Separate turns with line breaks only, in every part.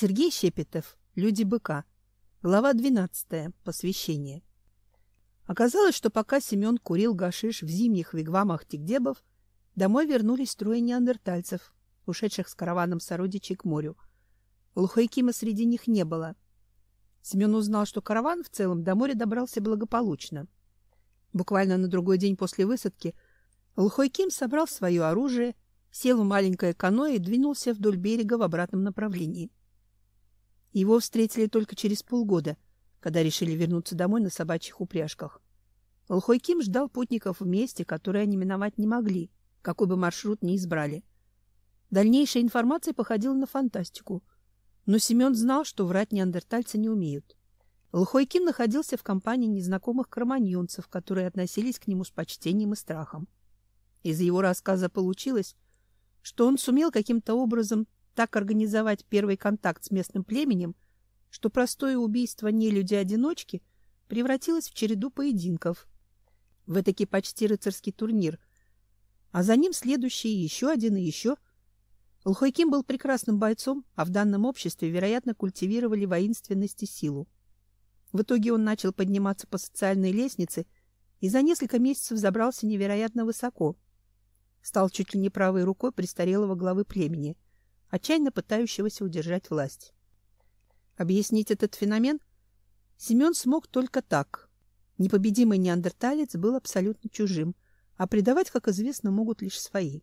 Сергей Щепетов. Люди быка. Глава 12. Посвящение. Оказалось, что пока Семен курил гашиш в зимних вигвамах тигдебов, домой вернулись трое неандертальцев, ушедших с караваном сородичей к морю. Лухайкима среди них не было. Семен узнал, что караван в целом до моря добрался благополучно. Буквально на другой день после высадки Лухойким собрал свое оружие, сел в маленькое каноэ и двинулся вдоль берега в обратном направлении. Его встретили только через полгода, когда решили вернуться домой на собачьих упряжках. Лхой Ким ждал путников в месте, которое они миновать не могли, какой бы маршрут ни избрали. Дальнейшая информация походила на фантастику, но Семен знал, что врать неандертальцы не умеют. Лхой Ким находился в компании незнакомых кроманьонцев, которые относились к нему с почтением и страхом. Из его рассказа получилось, что он сумел каким-то образом так организовать первый контакт с местным племенем, что простое убийство нелюди-одиночки превратилось в череду поединков. В этакий почти рыцарский турнир. А за ним следующий еще один и еще. Лхойким был прекрасным бойцом, а в данном обществе, вероятно, культивировали воинственность и силу. В итоге он начал подниматься по социальной лестнице и за несколько месяцев забрался невероятно высоко. Стал чуть ли не правой рукой престарелого главы племени — отчаянно пытающегося удержать власть. Объяснить этот феномен Семен смог только так. Непобедимый неандерталец был абсолютно чужим, а предавать, как известно, могут лишь свои.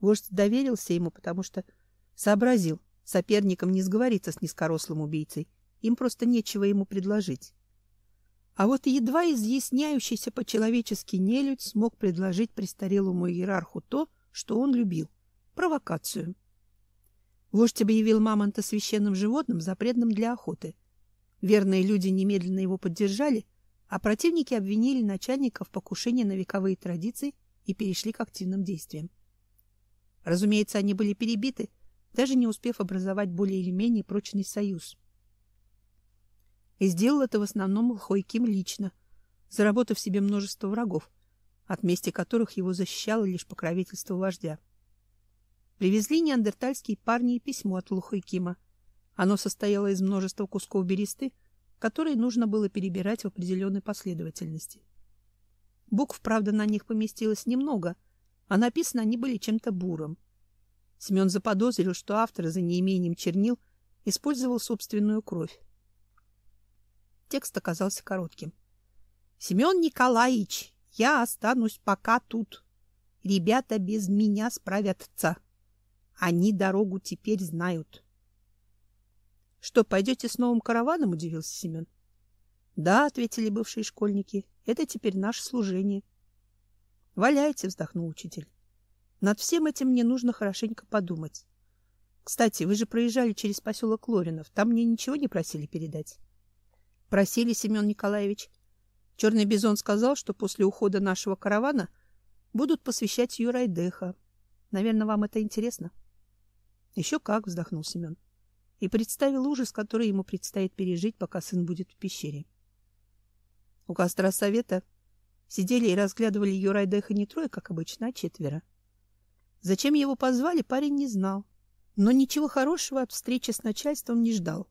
Вождь доверился ему, потому что сообразил, соперникам не сговориться с низкорослым убийцей, им просто нечего ему предложить. А вот едва изъясняющийся по-человечески нелюдь смог предложить престарелому иерарху то, что он любил — провокацию. Вождь объявил мамонта священным животным, запретным для охоты. Верные люди немедленно его поддержали, а противники обвинили начальника в покушении на вековые традиции и перешли к активным действиям. Разумеется, они были перебиты, даже не успев образовать более или менее прочный союз. И сделал это в основном Лхойким лично, заработав себе множество врагов, от мести которых его защищало лишь покровительство вождя. Привезли неандертальские парни письмо от Лухойкима. Оно состояло из множества кусков бересты, которые нужно было перебирать в определенной последовательности. Букв, правда, на них поместилось немного, а написаны они были чем-то бурым. Семен заподозрил, что автор за неимением чернил использовал собственную кровь. Текст оказался коротким. Семен Николаевич, я останусь пока тут. Ребята без меня справятся. Они дорогу теперь знают. — Что, пойдете с новым караваном? — удивился Семен. — Да, — ответили бывшие школьники, — это теперь наше служение. — Валяйте, — вздохнул учитель. — Над всем этим мне нужно хорошенько подумать. Кстати, вы же проезжали через поселок Лоринов. Там мне ничего не просили передать? — Просили, Семен Николаевич. Черный бизон сказал, что после ухода нашего каравана будут посвящать Юрайдеха. Наверное, вам это интересно? — еще как, вздохнул Семен и представил ужас, который ему предстоит пережить, пока сын будет в пещере. У костра совета сидели и разглядывали Юрайдеха не трое, как обычно, а четверо. Зачем его позвали, парень не знал, но ничего хорошего от встречи с начальством не ждал.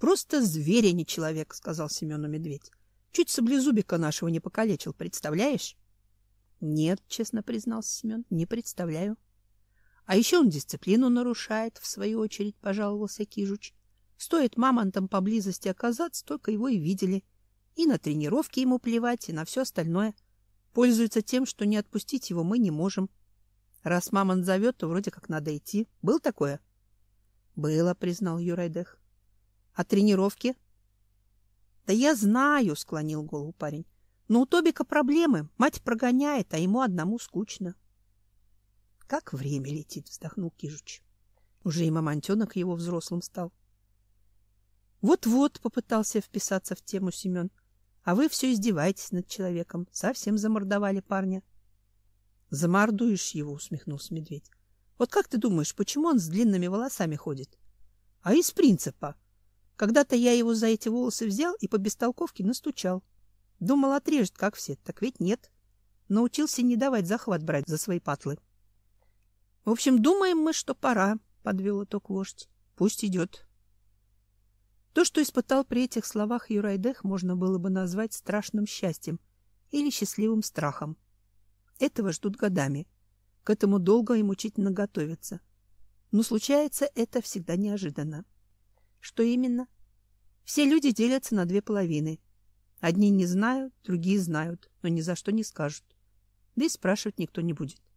Просто зверь, а не человек, сказал Семену медведь. Чуть саблезубика нашего не покалечил, представляешь? Нет, честно признался Семен, не представляю. А еще он дисциплину нарушает, в свою очередь, пожаловался Кижуч. Стоит мамонтам поблизости оказаться, только его и видели. И на тренировки ему плевать, и на все остальное. Пользуется тем, что не отпустить его мы не можем. Раз мамонт зовет, то вроде как надо идти. Был такое? Было, признал Юрайдех. А тренировки? Да я знаю, склонил голову парень. Но у Тобика проблемы. Мать прогоняет, а ему одному скучно. Как время летит, вздохнул Кижуч. Уже и мамонтенок его взрослым стал. Вот-вот попытался вписаться в тему Семен. А вы все издеваетесь над человеком. Совсем замордовали парня. Замордуешь его, усмехнулся медведь. Вот как ты думаешь, почему он с длинными волосами ходит? А из принципа. Когда-то я его за эти волосы взял и по бестолковке настучал. Думал, отрежет, как все. Так ведь нет. Научился не давать захват брать за свои патлы. В общем, думаем мы, что пора, подвел итог вождь. Пусть идет. То, что испытал при этих словах Юрайдех, можно было бы назвать страшным счастьем или счастливым страхом. Этого ждут годами. К этому долго и мучительно готовятся. Но случается это всегда неожиданно. Что именно? Все люди делятся на две половины. Одни не знают, другие знают, но ни за что не скажут. Да и спрашивать никто не будет. —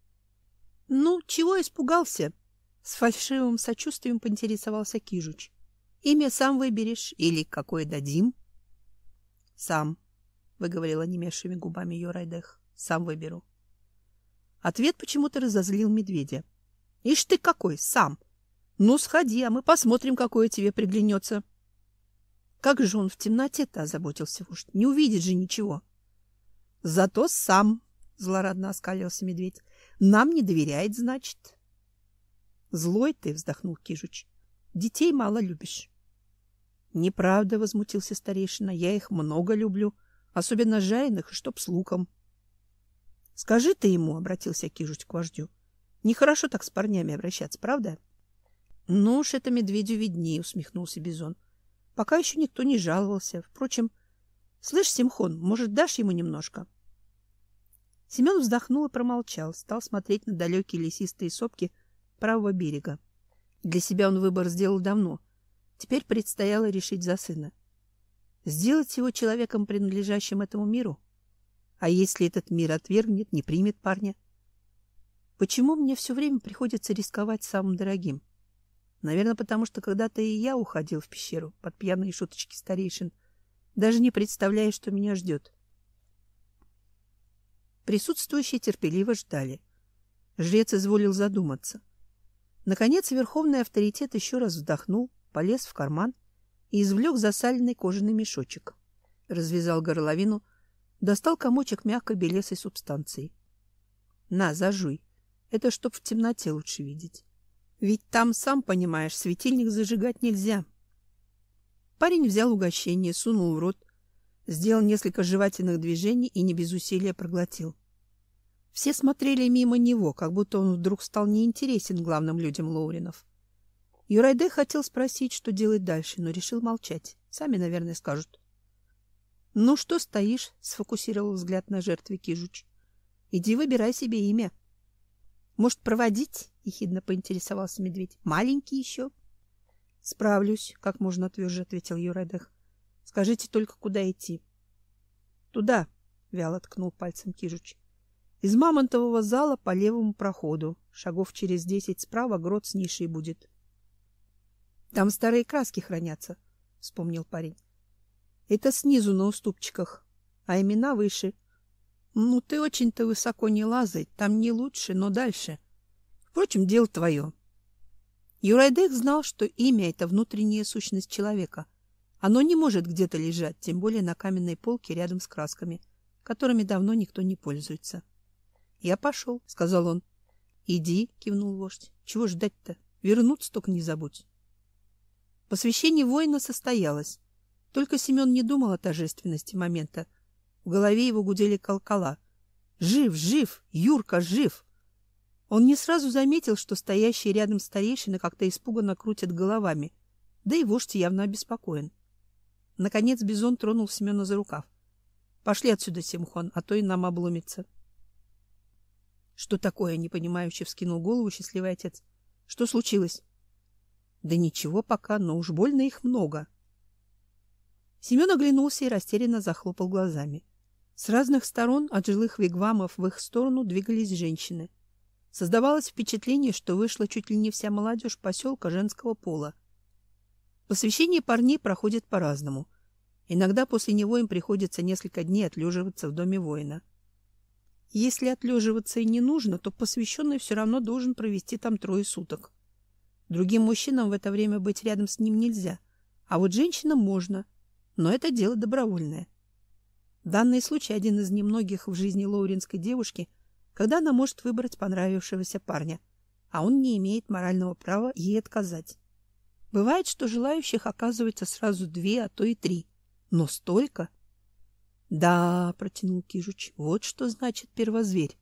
Ну, чего испугался? — с фальшивым сочувствием поинтересовался Кижуч. — Имя сам выберешь или какое дадим? — Сам, — выговорила немевшими губами Йорайдех. — Сам выберу. Ответ почему-то разозлил медведя. — Ишь ты какой, сам! Ну, сходи, а мы посмотрим, какое тебе приглянется. Как же он в темноте-то озаботился вождь? Не увидит же ничего. — Зато сам, — злорадно оскалился медведь. — Нам не доверяет, значит. — Злой ты, — вздохнул Кижуч. — Детей мало любишь. — Неправда, — возмутился старейшина. — Я их много люблю, особенно жареных, чтоб с луком. — Скажи ты ему, — обратился Кижуч к вождю. — Нехорошо так с парнями обращаться, правда? — Ну уж это медведю виднее, — усмехнулся Бизон. — Пока еще никто не жаловался. Впрочем, слышь, Симхон, может, дашь ему немножко? — Семен вздохнул и промолчал, стал смотреть на далекие лесистые сопки правого берега. Для себя он выбор сделал давно. Теперь предстояло решить за сына. Сделать его человеком, принадлежащим этому миру? А если этот мир отвергнет, не примет парня? Почему мне все время приходится рисковать самым дорогим? Наверное, потому что когда-то и я уходил в пещеру под пьяные шуточки старейшин, даже не представляя, что меня ждет. Присутствующие терпеливо ждали. Жрец изволил задуматься. Наконец верховный авторитет еще раз вздохнул, полез в карман и извлек засаленный кожаный мешочек. Развязал горловину, достал комочек мягкой белесой субстанции. — На, зажуй. Это чтоб в темноте лучше видеть. Ведь там, сам понимаешь, светильник зажигать нельзя. Парень взял угощение, сунул в рот, сделал несколько жевательных движений и не без усилия проглотил. Все смотрели мимо него, как будто он вдруг стал неинтересен главным людям Лоуринов. Юрайде хотел спросить, что делать дальше, но решил молчать. Сами, наверное, скажут. — Ну что стоишь? — сфокусировал взгляд на жертве Кижуч. — Иди выбирай себе имя. — Может, проводить? — ехидно поинтересовался медведь. — Маленький еще? — Справлюсь, — как можно тверже ответил Юрайдех. Скажите только, куда идти. — Туда, — вяло ткнул пальцем Кижуч. — Из мамонтового зала по левому проходу. Шагов через десять справа грот с нишей будет. — Там старые краски хранятся, — вспомнил парень. — Это снизу на уступчиках, а имена выше. — Ну, ты очень-то высоко не лазай, там не лучше, но дальше. Впрочем, дело твое. Юрайдек знал, что имя — это внутренняя сущность человека — оно не может где-то лежать, тем более на каменной полке рядом с красками, которыми давно никто не пользуется. — Я пошел, — сказал он. — Иди, — кивнул вождь. — Чего ждать-то? Вернуться только не забудь. Посвящение воина состоялось. Только Семен не думал о торжественности момента. В голове его гудели колокола. «Жив, жив! Юрка, жив!» Он не сразу заметил, что стоящие рядом старейшины как-то испуганно крутят головами, да и вождь явно обеспокоен. Наконец Бизон тронул Семена за рукав. — Пошли отсюда, Симхон, а то и нам обломится. — Что такое? — непонимающе вскинул голову счастливый отец. — Что случилось? — Да ничего пока, но уж больно их много. Семен оглянулся и растерянно захлопал глазами. С разных сторон от жилых вигвамов в их сторону двигались женщины. Создавалось впечатление, что вышла чуть ли не вся молодежь поселка женского пола — Посвящение парней проходит по-разному. Иногда после него им приходится несколько дней отлеживаться в доме воина. Если отлеживаться и не нужно, то посвященный все равно должен провести там трое суток. Другим мужчинам в это время быть рядом с ним нельзя, а вот женщинам можно, но это дело добровольное. Данный случай один из немногих в жизни лоуринской девушки, когда она может выбрать понравившегося парня, а он не имеет морального права ей отказать. Бывает, что желающих оказывается сразу две, а то и три. Но столько? Да, протянул Кижуч. Вот что значит первозверь.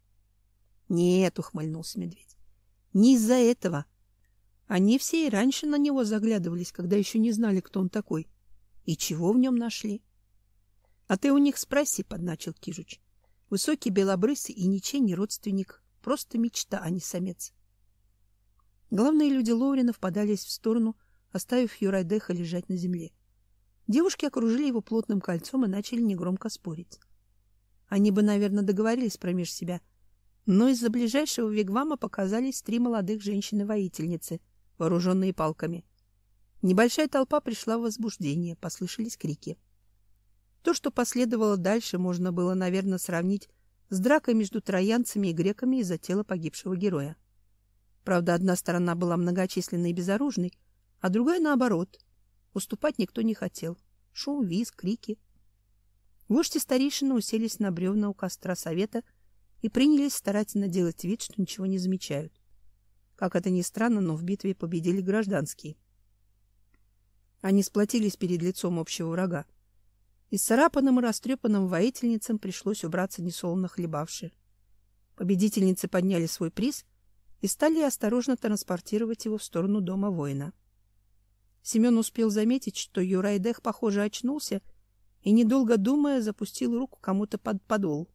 Нет, ухмыльнулся медведь. Не из-за этого. Они все и раньше на него заглядывались, когда еще не знали, кто он такой. И чего в нем нашли? — А ты у них спроси, — подначил Кижуч. Высокий, белобрысый и ничей не родственник. Просто мечта, а не самец. Главные люди Лоуринов подались в сторону, оставив Юрайдеха лежать на земле. Девушки окружили его плотным кольцом и начали негромко спорить. Они бы, наверное, договорились промеж себя, но из-за ближайшего вигвама показались три молодых женщины-воительницы, вооруженные палками. Небольшая толпа пришла в возбуждение, послышались крики. То, что последовало дальше, можно было, наверное, сравнить с дракой между троянцами и греками из-за тела погибшего героя. Правда, одна сторона была многочисленной и безоружной, а другая наоборот. Уступать никто не хотел. Шум, визг, крики. Вождь и старейшины уселись на бревна у костра совета и принялись старательно делать вид, что ничего не замечают. Как это ни странно, но в битве победили гражданские. Они сплотились перед лицом общего врага. И царапанным и растрепанным воительницам пришлось убраться несолоно хлебавши. Победительницы подняли свой приз и стали осторожно транспортировать его в сторону дома воина. Семен успел заметить, что Юрайдех, похоже, очнулся и, недолго думая, запустил руку кому-то под подол.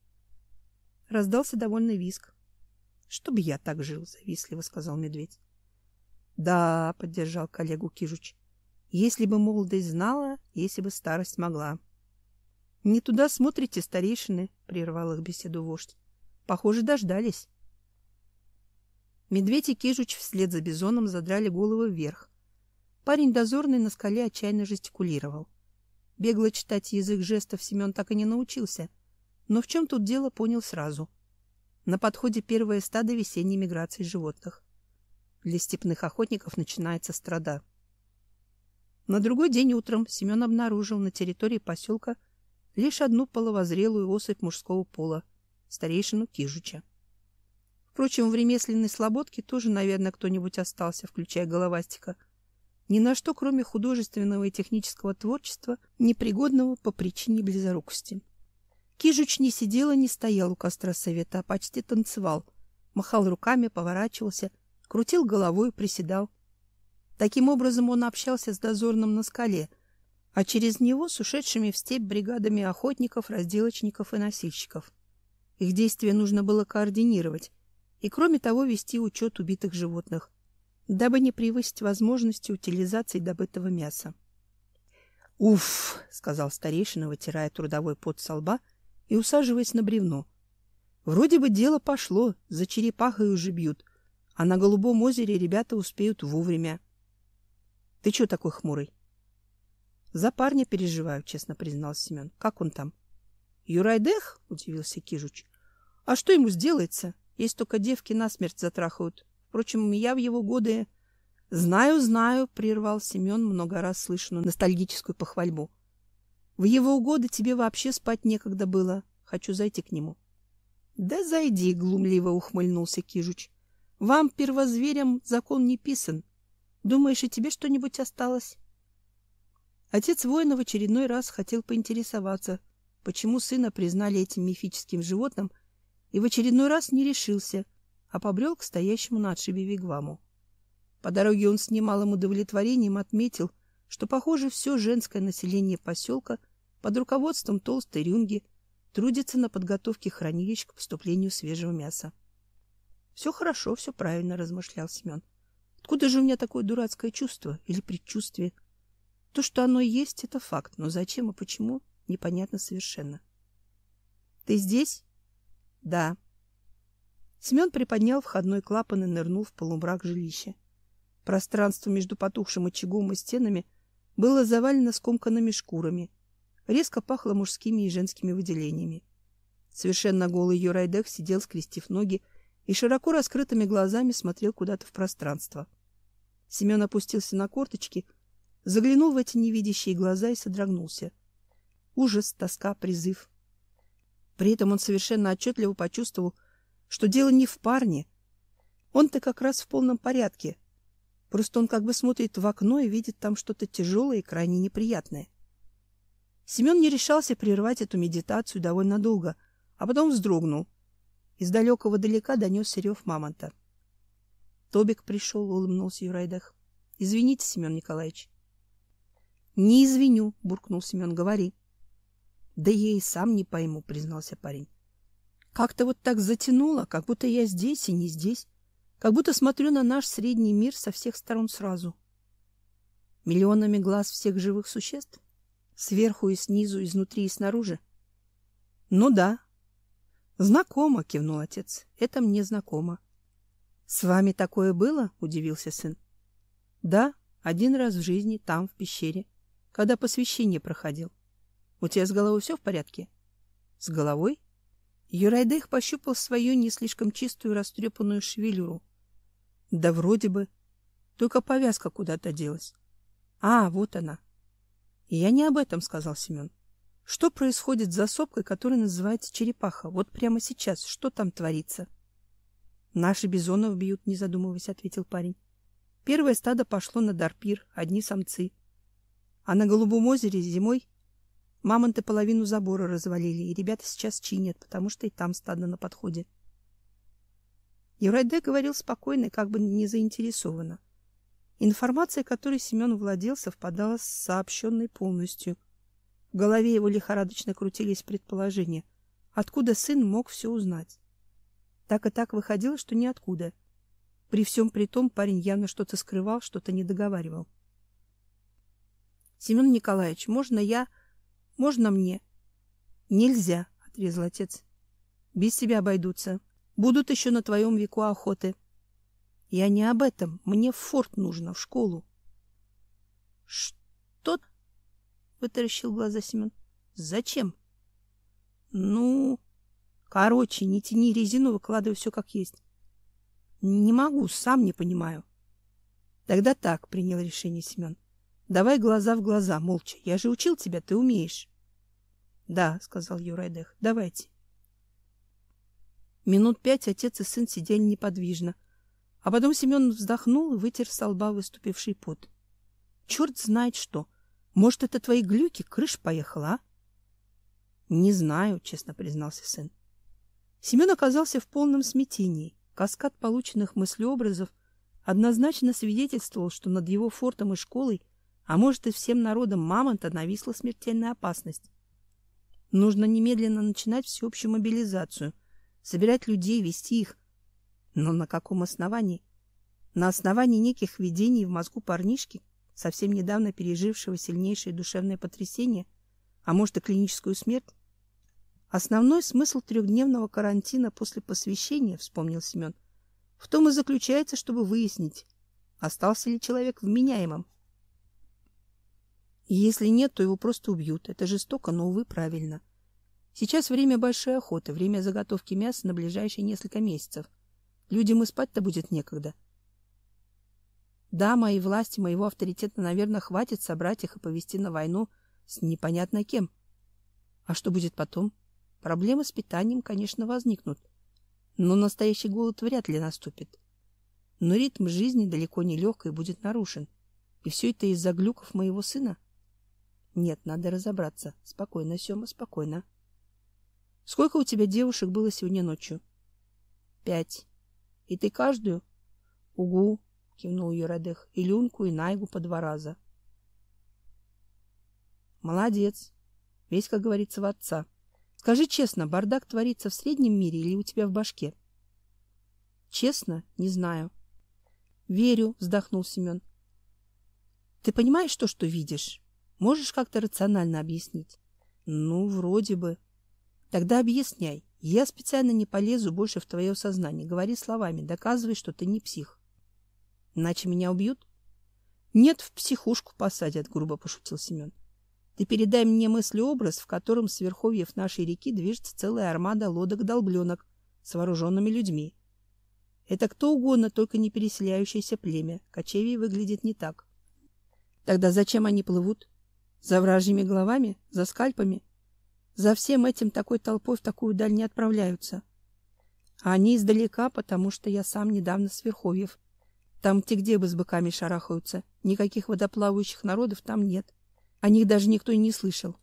Раздался довольный виск. — Чтобы я так жил, — завистливо сказал медведь. — Да, — поддержал коллегу Кижуч, — если бы молодость знала, если бы старость могла. —— Не туда смотрите, старейшины, — прервал их беседу вождь. — Похоже, дождались. Медведь и Кижуч вслед за бизоном задрали головы вверх. Парень дозорный на скале отчаянно жестикулировал. Бегло читать язык жестов Семен так и не научился, но в чем тут дело, понял сразу. На подходе первое стадо весенней миграции животных. Для степных охотников начинается страда. На другой день утром Семен обнаружил на территории поселка лишь одну половозрелую особь мужского пола, старейшину Кижуча. Впрочем, в ремесленной слободке тоже, наверное, кто-нибудь остался, включая головастика. Ни на что, кроме художественного и технического творчества, непригодного по причине близорукости. Кижуч не сидел и не стоял у костра совета, а почти танцевал. Махал руками, поворачивался, крутил головой, приседал. Таким образом он общался с дозорным на скале — а через него с ушедшими в степь бригадами охотников, разделочников и носильщиков. Их действия нужно было координировать и, кроме того, вести учет убитых животных, дабы не превысить возможности утилизации добытого мяса. «Уф!» — сказал старейшина, вытирая трудовой пот со лба и усаживаясь на бревно. «Вроде бы дело пошло, за черепахой уже бьют, а на Голубом озере ребята успеют вовремя». «Ты чего такой хмурый?» За парня переживаю, честно признался Семен. Как он там? Юрайдех? Удивился Кижуч. А что ему сделается? Есть только девки насмерть затрахают. Впрочем, я в его годы... Знаю, знаю, прервал Семен много раз слышанную ностальгическую похвальбу. В его годы тебе вообще спать некогда было. Хочу зайти к нему. Да зайди, глумливо ухмыльнулся Кижуч. Вам, первозверям, закон не писан. Думаешь, и тебе что-нибудь осталось? Отец воина в очередной раз хотел поинтересоваться, почему сына признали этим мифическим животным, и в очередной раз не решился, а побрел к стоящему на отшибе вигваму. По дороге он с немалым удовлетворением отметил, что, похоже, все женское население поселка под руководством толстой рюнги трудится на подготовке хранилищ к поступлению свежего мяса. — Все хорошо, все правильно, — размышлял Семен. — Откуда же у меня такое дурацкое чувство или предчувствие? — то, что оно есть, это факт, но зачем и почему, непонятно совершенно. Ты здесь? Да. Семен приподнял входной клапан и нырнул в полумрак жилища. Пространство между потухшим очагом и стенами было завалено скомканными шкурами. Резко пахло мужскими и женскими выделениями. Совершенно голый Юрайдек сидел, скрестив ноги, и широко раскрытыми глазами смотрел куда-то в пространство. Семен опустился на корточки — заглянул в эти невидящие глаза и содрогнулся. Ужас, тоска, призыв. При этом он совершенно отчетливо почувствовал, что дело не в парне. Он-то как раз в полном порядке. Просто он как бы смотрит в окно и видит там что-то тяжелое и крайне неприятное. Семен не решался прервать эту медитацию довольно долго, а потом вздрогнул. Из далекого далека донесся рев мамонта. Тобик пришел, улыбнулся Юрайдах. Извините, Семен Николаевич. Не извиню, буркнул Семен, говори. Да я и сам не пойму, признался парень. Как-то вот так затянуло, как будто я здесь и не здесь, как будто смотрю на наш средний мир со всех сторон сразу. Миллионами глаз всех живых существ? Сверху и снизу, изнутри и снаружи? Ну да. Знакомо, кивнул отец. Это мне знакомо. С вами такое было? удивился сын. Да, один раз в жизни, там, в пещере, когда посвящение проходил. У тебя с головой все в порядке? С головой? Юрайдех пощупал свою не слишком чистую растрепанную шевелюру. Да вроде бы. Только повязка куда-то делась. А, вот она. Я не об этом, сказал Семен. Что происходит за сопкой, которая называется черепаха? Вот прямо сейчас. Что там творится? Наши бизонов бьют, не задумываясь, ответил парень. Первое стадо пошло на Дарпир, одни самцы. А на Голубом озере зимой Мамонты половину забора развалили, и ребята сейчас чинят, потому что и там стадо на подходе. Юрайде говорил спокойно, как бы не заинтересованно. Информация, которой Семен владел, совпадала с сообщенной полностью. В голове его лихорадочно крутились предположения, откуда сын мог все узнать. Так и так выходило, что ниоткуда. При всем при том парень явно что-то скрывал, что-то не договаривал. Семен Николаевич, можно я можно мне? Нельзя, отрезал отец. Без тебя обойдутся. Будут еще на твоем веку охоты. Я не об этом. Мне в форт нужно, в школу. Что? Вытаращил глаза Семен. Зачем? Ну, короче, не тяни резину, выкладывай все как есть. Не могу, сам не понимаю. Тогда так, принял решение Семен. Давай глаза в глаза, молча. Я же учил тебя, ты умеешь. Да, сказал Юрайдех. Давайте. Минут пять отец и сын сидели неподвижно, а потом Семен вздохнул и вытер с лба выступивший пот. Черт знает что. Может, это твои глюки, крыш поехала, а? Не знаю, честно признался сын. Семен оказался в полном смятении. Каскад полученных мыслеобразов однозначно свидетельствовал, что над его фортом и школой, а может и всем народом Мамонта нависла смертельная опасность. Нужно немедленно начинать всеобщую мобилизацию, собирать людей, вести их. Но на каком основании? На основании неких видений в мозгу парнишки, совсем недавно пережившего сильнейшее душевное потрясение, а может и клиническую смерть? Основной смысл трехдневного карантина после посвящения, вспомнил Семен, в том и заключается, чтобы выяснить, остался ли человек вменяемым. И если нет, то его просто убьют. Это жестоко, но, увы, правильно. Сейчас время большой охоты, время заготовки мяса на ближайшие несколько месяцев. Людям и спать-то будет некогда. Да, моей власти, моего авторитета, наверное, хватит собрать их и повести на войну с непонятно кем. А что будет потом? Проблемы с питанием, конечно, возникнут. Но настоящий голод вряд ли наступит. Но ритм жизни далеко не легкий будет нарушен. И все это из-за глюков моего сына? — нет, надо разобраться. Спокойно, Сёма, спокойно. Сколько у тебя девушек было сегодня ночью? Пять. И ты каждую? Угу, кивнул Юрадых. И Люнку, и Найгу по два раза. Молодец. Весь, как говорится, в отца. Скажи честно, бардак творится в среднем мире или у тебя в башке? Честно, не знаю. Верю, вздохнул Семен. Ты понимаешь то, что видишь? Можешь как-то рационально объяснить? Ну, вроде бы. Тогда объясняй. Я специально не полезу больше в твое сознание. Говори словами, доказывай, что ты не псих. Иначе меня убьют? Нет, в психушку посадят, грубо пошутил Семен. Ты передай мне мыслеобраз, в котором с верховьев нашей реки движется целая армада лодок-долбленок с вооруженными людьми. Это кто угодно, только не переселяющееся племя. Кочевий выглядит не так. Тогда зачем они плывут? За вражьими головами? За скальпами? За всем этим такой толпой в такую даль не отправляются. А они издалека, потому что я сам недавно с Верховьев. Там те где бы с быками шарахаются. Никаких водоплавающих народов там нет. О них даже никто и не слышал.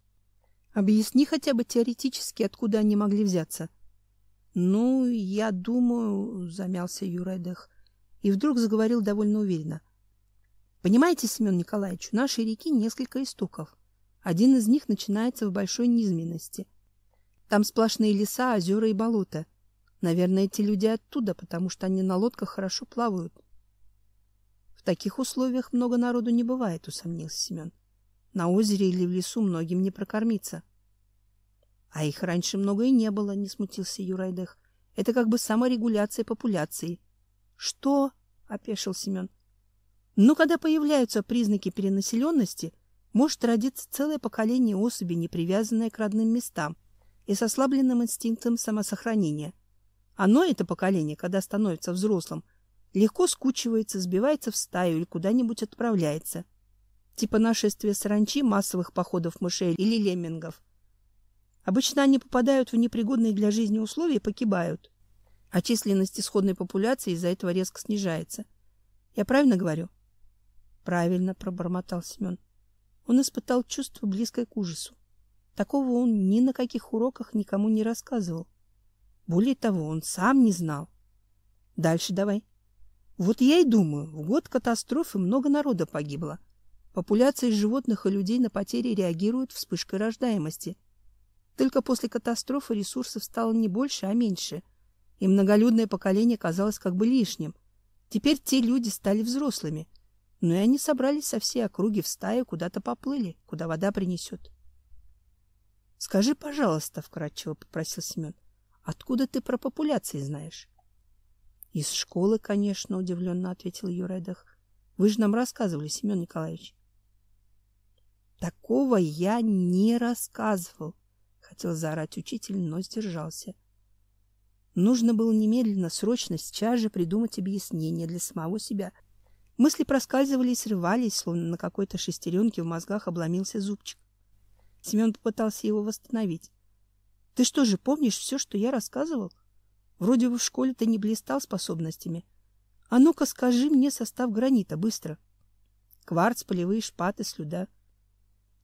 Объясни хотя бы теоретически, откуда они могли взяться. Ну, я думаю, замялся Юрайдах и вдруг заговорил довольно уверенно. Понимаете, Семен Николаевич, у нашей реки несколько истоков. Один из них начинается в большой низменности. Там сплошные леса, озера и болота. Наверное, эти люди оттуда, потому что они на лодках хорошо плавают. В таких условиях много народу не бывает, усомнился Семен. На озере или в лесу многим не прокормиться. А их раньше много и не было, не смутился Юрайдех. Это как бы саморегуляция популяции. Что? опешил Семен. Но когда появляются признаки перенаселенности, может родиться целое поколение особей, не привязанное к родным местам и с ослабленным инстинктом самосохранения. Оно, это поколение, когда становится взрослым, легко скучивается, сбивается в стаю или куда-нибудь отправляется. Типа нашествия саранчи, массовых походов мышей или леммингов. Обычно они попадают в непригодные для жизни условия и погибают. А численность исходной популяции из-за этого резко снижается. Я правильно говорю? Правильно, пробормотал Семен. Он испытал чувство близкое к ужасу. Такого он ни на каких уроках никому не рассказывал. Более того, он сам не знал. Дальше давай. Вот я и думаю, в год катастрофы много народа погибло. Популяции животных и людей на потери реагируют вспышкой рождаемости. Только после катастрофы ресурсов стало не больше, а меньше, и многолюдное поколение казалось как бы лишним. Теперь те люди стали взрослыми, но и они собрались со всей округи в стаю, куда-то поплыли, куда вода принесет. — Скажи, пожалуйста, — вкратчиво попросил Семен, — откуда ты про популяции знаешь? — Из школы, конечно, — удивленно ответил Юрайдах. — Вы же нам рассказывали, Семен Николаевич. — Такого я не рассказывал, — хотел заорать учитель, но сдержался. Нужно было немедленно, срочно, сейчас же придумать объяснение для самого себя — Мысли проскальзывали и срывались, словно на какой-то шестеренке в мозгах обломился зубчик. Семен попытался его восстановить. — Ты что же, помнишь все, что я рассказывал? Вроде бы в школе ты не блистал способностями. А ну-ка скажи мне состав гранита, быстро. Кварц, полевые шпаты, слюда.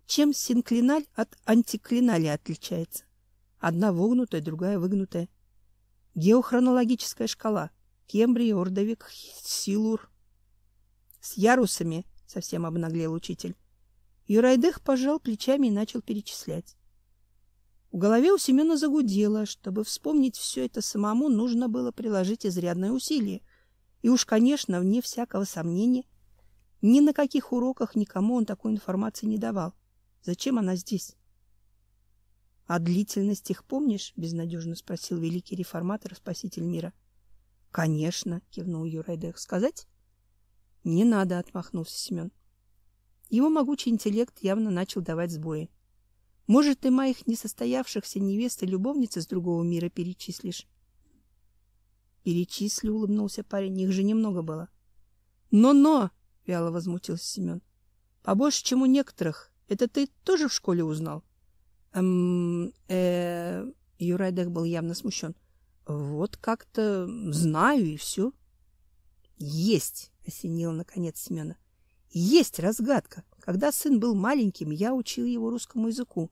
Чем синклиналь от антиклинали отличается? Одна вогнутая, другая выгнутая. Геохронологическая шкала. Кембрий, Ордовик, Силур, с ярусами, совсем обнаглел учитель. Юрайдых пожал плечами и начал перечислять. В голове у Семена загудело, чтобы вспомнить все это самому, нужно было приложить изрядное усилие. И уж, конечно, вне всякого сомнения, ни на каких уроках никому он такой информации не давал. Зачем она здесь? — А длительность их помнишь? — безнадежно спросил великий реформатор, спаситель мира. — Конечно, — кивнул Юрайдех. — Сказать? Не надо, отмахнулся Семен. Его могучий интеллект явно начал давать сбои. Может, ты моих несостоявшихся невест и любовниц из другого мира перечислишь? Перечислю, улыбнулся парень. Их же немного было. Но-но, вяло возмутился Семен. Побольше, чем у некоторых. Это ты тоже в школе узнал? Эм, э, Юрайдах был явно смущен. Вот как-то знаю и все. Есть, осенило наконец Семена. Есть разгадка. Когда сын был маленьким, я учил его русскому языку.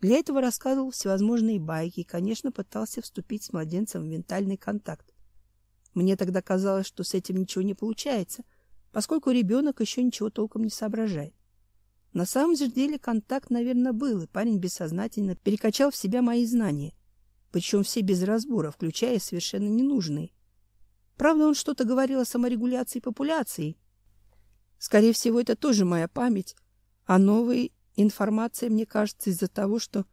Для этого рассказывал всевозможные байки и, конечно, пытался вступить с младенцем в ментальный контакт. Мне тогда казалось, что с этим ничего не получается, поскольку ребенок еще ничего толком не соображает. На самом же деле контакт, наверное, был, и парень бессознательно перекачал в себя мои знания, причем все без разбора, включая совершенно ненужные. Правда, он что-то говорил о саморегуляции популяции. Скорее всего, это тоже моя память, а новая информация, мне кажется, из-за того, что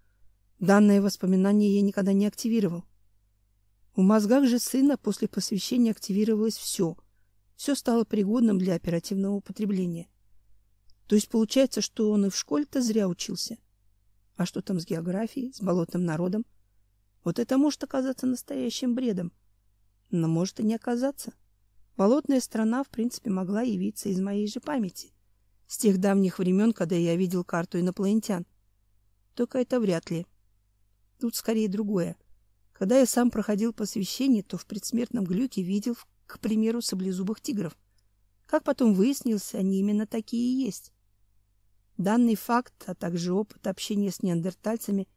данное воспоминание я никогда не активировал. В мозгах же сына после посвящения активировалось все. Все стало пригодным для оперативного употребления. То есть получается, что он и в школе-то зря учился. А что там с географией, с болотным народом? Вот это может оказаться настоящим бредом. Но может и не оказаться. Болотная страна, в принципе, могла явиться из моей же памяти, с тех давних времен, когда я видел карту инопланетян. Только это вряд ли. Тут скорее другое. Когда я сам проходил посвящение, то в предсмертном глюке видел, к примеру, саблезубых тигров. Как потом выяснилось, они именно такие и есть. Данный факт, а также опыт общения с неандертальцами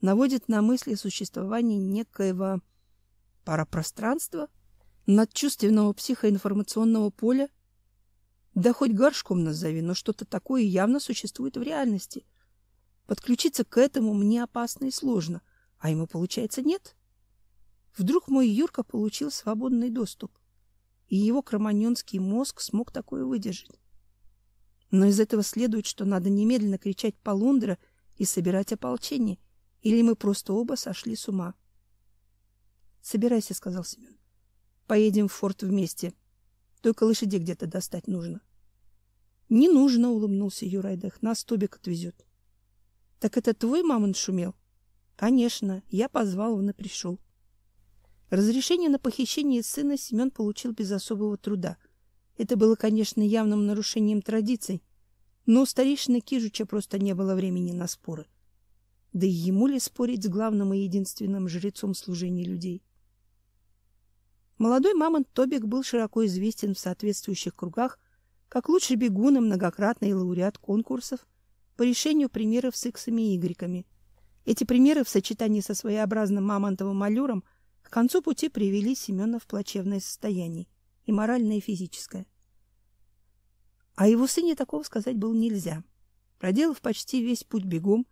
наводит на мысли о существовании некоего парапространства, надчувственного психоинформационного поля. Да хоть горшком назови, но что-то такое явно существует в реальности. Подключиться к этому мне опасно и сложно, а ему, получается, нет. Вдруг мой Юрка получил свободный доступ, и его кроманьонский мозг смог такое выдержать. Но из этого следует, что надо немедленно кричать полундра и собирать ополчение, или мы просто оба сошли с ума. Собирайся, сказал Семен. Поедем в форт вместе. Только лошадей где-то достать нужно. Не нужно, улыбнулся Юрайдах. Нас Тобик отвезет. Так это твой мамон шумел? Конечно, я позвал, он и пришел. Разрешение на похищение сына Семен получил без особого труда. Это было, конечно, явным нарушением традиций, но у старейшины Кижуча просто не было времени на споры. Да и ему ли спорить с главным и единственным жрецом служения людей? Молодой мамонт Тобик был широко известен в соответствующих кругах как лучший бегун и многократный лауреат конкурсов по решению примеров с иксами и игреками. Эти примеры в сочетании со своеобразным мамонтовым аллюром к концу пути привели Семена в плачевное состояние, и моральное, и физическое. А его сыне такого сказать было нельзя. Проделав почти весь путь бегом,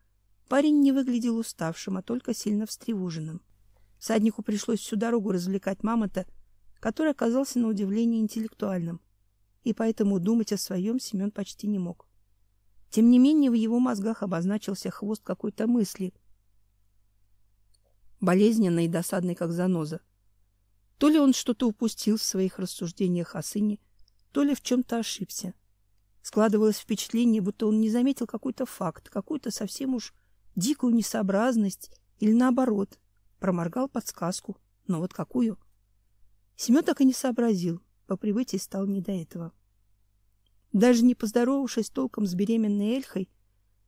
парень не выглядел уставшим, а только сильно встревоженным. Саднику пришлось всю дорогу развлекать мамонта, который оказался на удивление интеллектуальным, и поэтому думать о своем Семен почти не мог. Тем не менее в его мозгах обозначился хвост какой-то мысли, болезненной и досадной, как заноза. То ли он что-то упустил в своих рассуждениях о сыне, то ли в чем-то ошибся. Складывалось впечатление, будто он не заметил какой-то факт, какую-то совсем уж дикую несообразность или наоборот, проморгал подсказку. Но вот какую? Семен так и не сообразил. По прибытии стал не до этого. Даже не поздоровавшись толком с беременной Эльхой,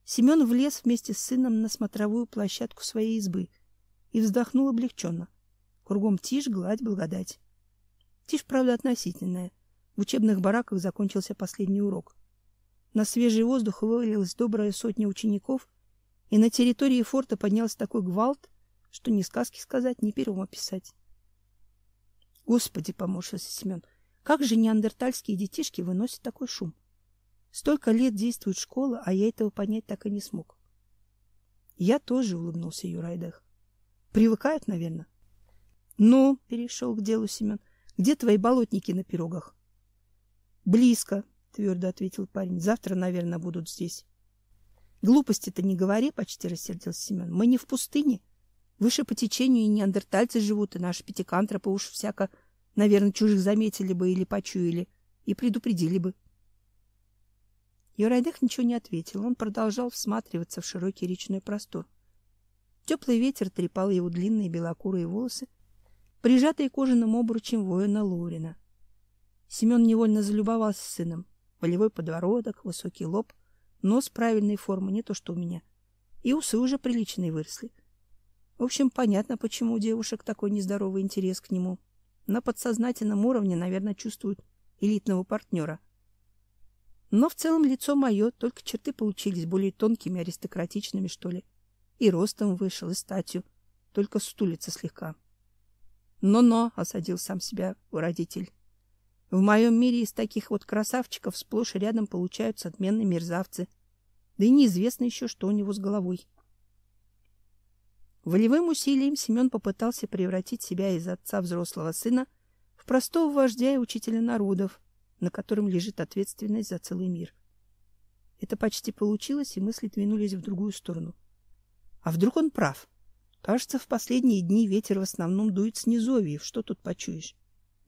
Семен влез вместе с сыном на смотровую площадку своей избы и вздохнул облегченно. Кругом тишь, гладь, благодать. Тишь, правда, относительная. В учебных бараках закончился последний урок. На свежий воздух вывалилась добрая сотня учеников, и на территории форта поднялся такой гвалт, что ни сказки сказать, ни пером описать. Господи, поморщился Семен, как же неандертальские детишки выносят такой шум? Столько лет действует школа, а я этого понять так и не смог. Я тоже улыбнулся Юрайдах. Привыкают, наверное. Ну, перешел к делу Семен. Где твои болотники на пирогах? Близко, твердо ответил парень. Завтра, наверное, будут здесь. Глупости-то не говори, почти рассердился Семен. Мы не в пустыне. Выше по течению и неандертальцы живут, и наши пятикантропы уж всяко, наверное, чужих заметили бы или почуяли, и предупредили бы. Юрайдех ничего не ответил. Он продолжал всматриваться в широкий речной простор. Теплый ветер трепал его длинные белокурые волосы, прижатые кожаным обручем воина Лурина. Семен невольно залюбовался сыном. Волевой подбородок, высокий лоб, нос правильной формы, не то что у меня. И усы уже приличные выросли. В общем, понятно, почему у девушек такой нездоровый интерес к нему. На подсознательном уровне, наверное, чувствуют элитного партнера. Но в целом лицо мое, только черты получились более тонкими, аристократичными, что ли. И ростом вышел, и статью, только стулица слегка. Но-но, осадил сам себя родитель. В моем мире из таких вот красавчиков сплошь и рядом получаются отменные мерзавцы. Да и неизвестно еще, что у него с головой. Волевым усилием Семен попытался превратить себя из отца взрослого сына в простого вождя и учителя народов, на котором лежит ответственность за целый мир. Это почти получилось, и мысли двинулись в другую сторону. А вдруг он прав? Кажется, в последние дни ветер в основном дует с низовьев, что тут почуешь?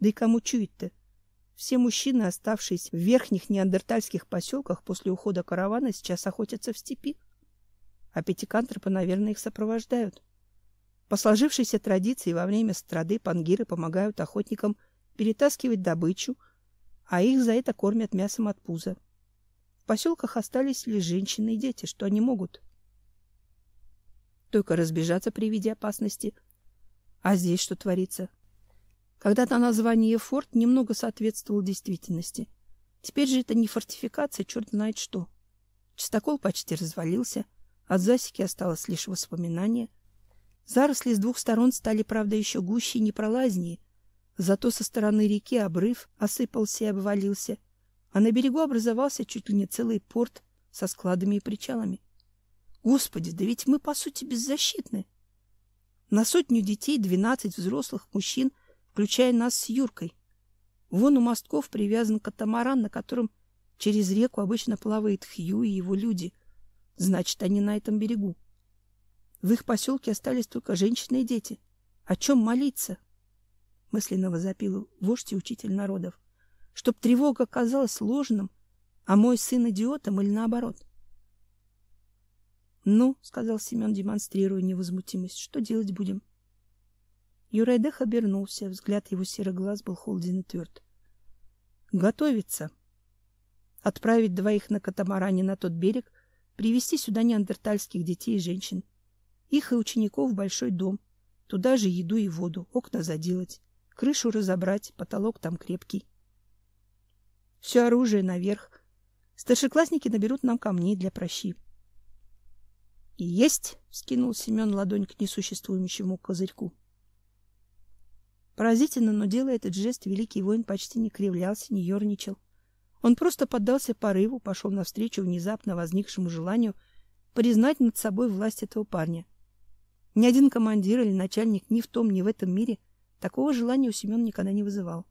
Да и кому чуять-то? Все мужчины, оставшиеся в верхних неандертальских поселках после ухода каравана, сейчас охотятся в степи а пятикантропы, наверное, их сопровождают. По сложившейся традиции во время страды пангиры помогают охотникам перетаскивать добычу, а их за это кормят мясом от пуза. В поселках остались лишь женщины и дети, что они могут? Только разбежаться при виде опасности. А здесь что творится? Когда-то название форт немного соответствовало действительности. Теперь же это не фортификация, черт знает что. Чистокол почти развалился, от засеки осталось лишь воспоминание. Заросли с двух сторон стали, правда, еще гуще и непролазнее. Зато со стороны реки обрыв осыпался и обвалился, а на берегу образовался чуть ли не целый порт со складами и причалами. Господи, да ведь мы, по сути, беззащитны. На сотню детей двенадцать взрослых мужчин, включая нас с Юркой. Вон у мостков привязан катамаран, на котором через реку обычно плавает Хью и его люди. Значит, они на этом берегу. В их поселке остались только женщины и дети. О чем молиться? Мысленно возопил вождь и учитель народов. Чтоб тревога казалась ложным, а мой сын идиотом или наоборот. Ну, сказал Семен, демонстрируя невозмутимость. Что делать будем? Юрайдех обернулся, взгляд его серых глаз был холоден и тверд. Готовиться. Отправить двоих на катамаране на тот берег, привести сюда неандертальских детей и женщин. Их и учеников большой дом. Туда же еду и воду, окна заделать, крышу разобрать, потолок там крепкий. Все оружие наверх. Старшеклассники наберут нам камней для прощи. Есть, скинул Семен ладонь к несуществующему козырьку. Поразительно, но делая этот жест, великий воин почти не кривлялся, не ерничал. Он просто поддался порыву, пошел навстречу внезапно возникшему желанию признать над собой власть этого парня. Ни один командир или начальник ни в том, ни в этом мире такого желания у Семена никогда не вызывал.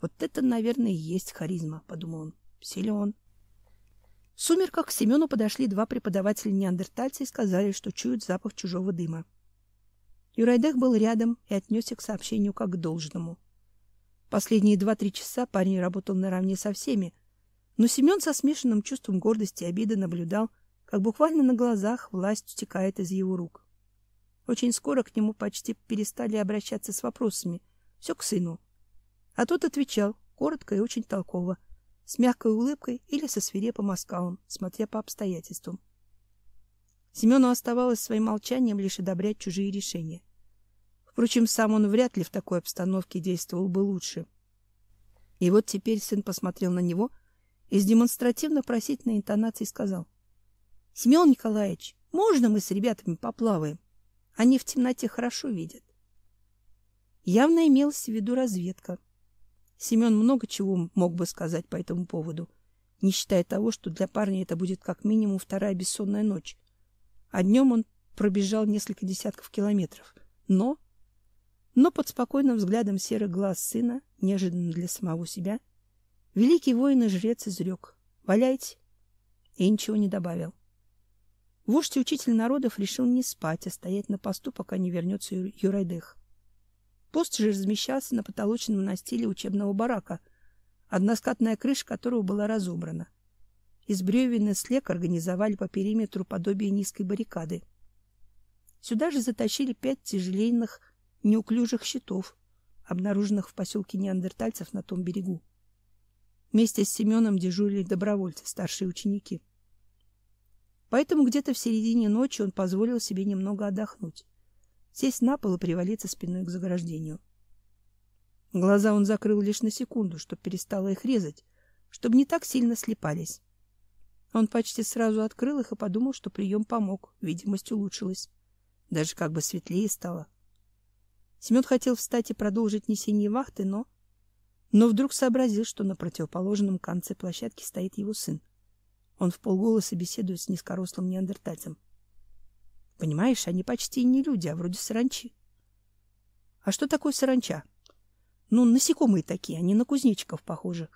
Вот это, наверное, и есть харизма, подумал он. Силен. В сумерках к Семену подошли два преподавателя-неандертальца и сказали, что чуют запах чужого дыма. Юрайдех был рядом и отнесся к сообщению как к должному. Последние два-три часа парень работал наравне со всеми, но Семен со смешанным чувством гордости и обиды наблюдал, как буквально на глазах власть утекает из его рук. Очень скоро к нему почти перестали обращаться с вопросами, все к сыну. А тот отвечал коротко и очень толково — с мягкой улыбкой или со свирепым оскалом, смотря по обстоятельствам. Семену оставалось своим молчанием лишь одобрять чужие решения. Впрочем, сам он вряд ли в такой обстановке действовал бы лучше. И вот теперь сын посмотрел на него и с демонстративно просительной интонацией сказал: "Семен Николаевич, можно мы с ребятами поплаваем? Они в темноте хорошо видят". Явно имелась в виду разведка. Семен много чего мог бы сказать по этому поводу, не считая того, что для парня это будет как минимум вторая бессонная ночь. А днем он пробежал несколько десятков километров. Но но под спокойным взглядом серых глаз сына, неожиданно для самого себя, великий воин и жрец изрек: "Валяйте". И ничего не добавил. Вождь и учитель народов решил не спать, а стоять на посту, пока не вернется Юрайдых. Пост же размещался на потолочном настиле учебного барака, односкатная крыша которого была разобрана. Из бревен и слег организовали по периметру подобие низкой баррикады. Сюда же затащили пять тяжеленных, неуклюжих щитов, обнаруженных в поселке неандертальцев на том берегу. Вместе с Семеном дежурили добровольцы, старшие ученики. Поэтому где-то в середине ночи он позволил себе немного отдохнуть сесть на пол и привалиться спиной к заграждению. Глаза он закрыл лишь на секунду, чтобы перестало их резать, чтобы не так сильно слепались. Он почти сразу открыл их и подумал, что прием помог, видимость улучшилась. Даже как бы светлее стало. Семен хотел встать и продолжить несение вахты, но... Но вдруг сообразил, что на противоположном конце площадки стоит его сын. Он в полголоса беседует с низкорослым неандертальцем. Понимаешь, они почти не люди, а вроде саранчи. А что такое саранча? Ну, насекомые такие, они на кузнечиков похожи.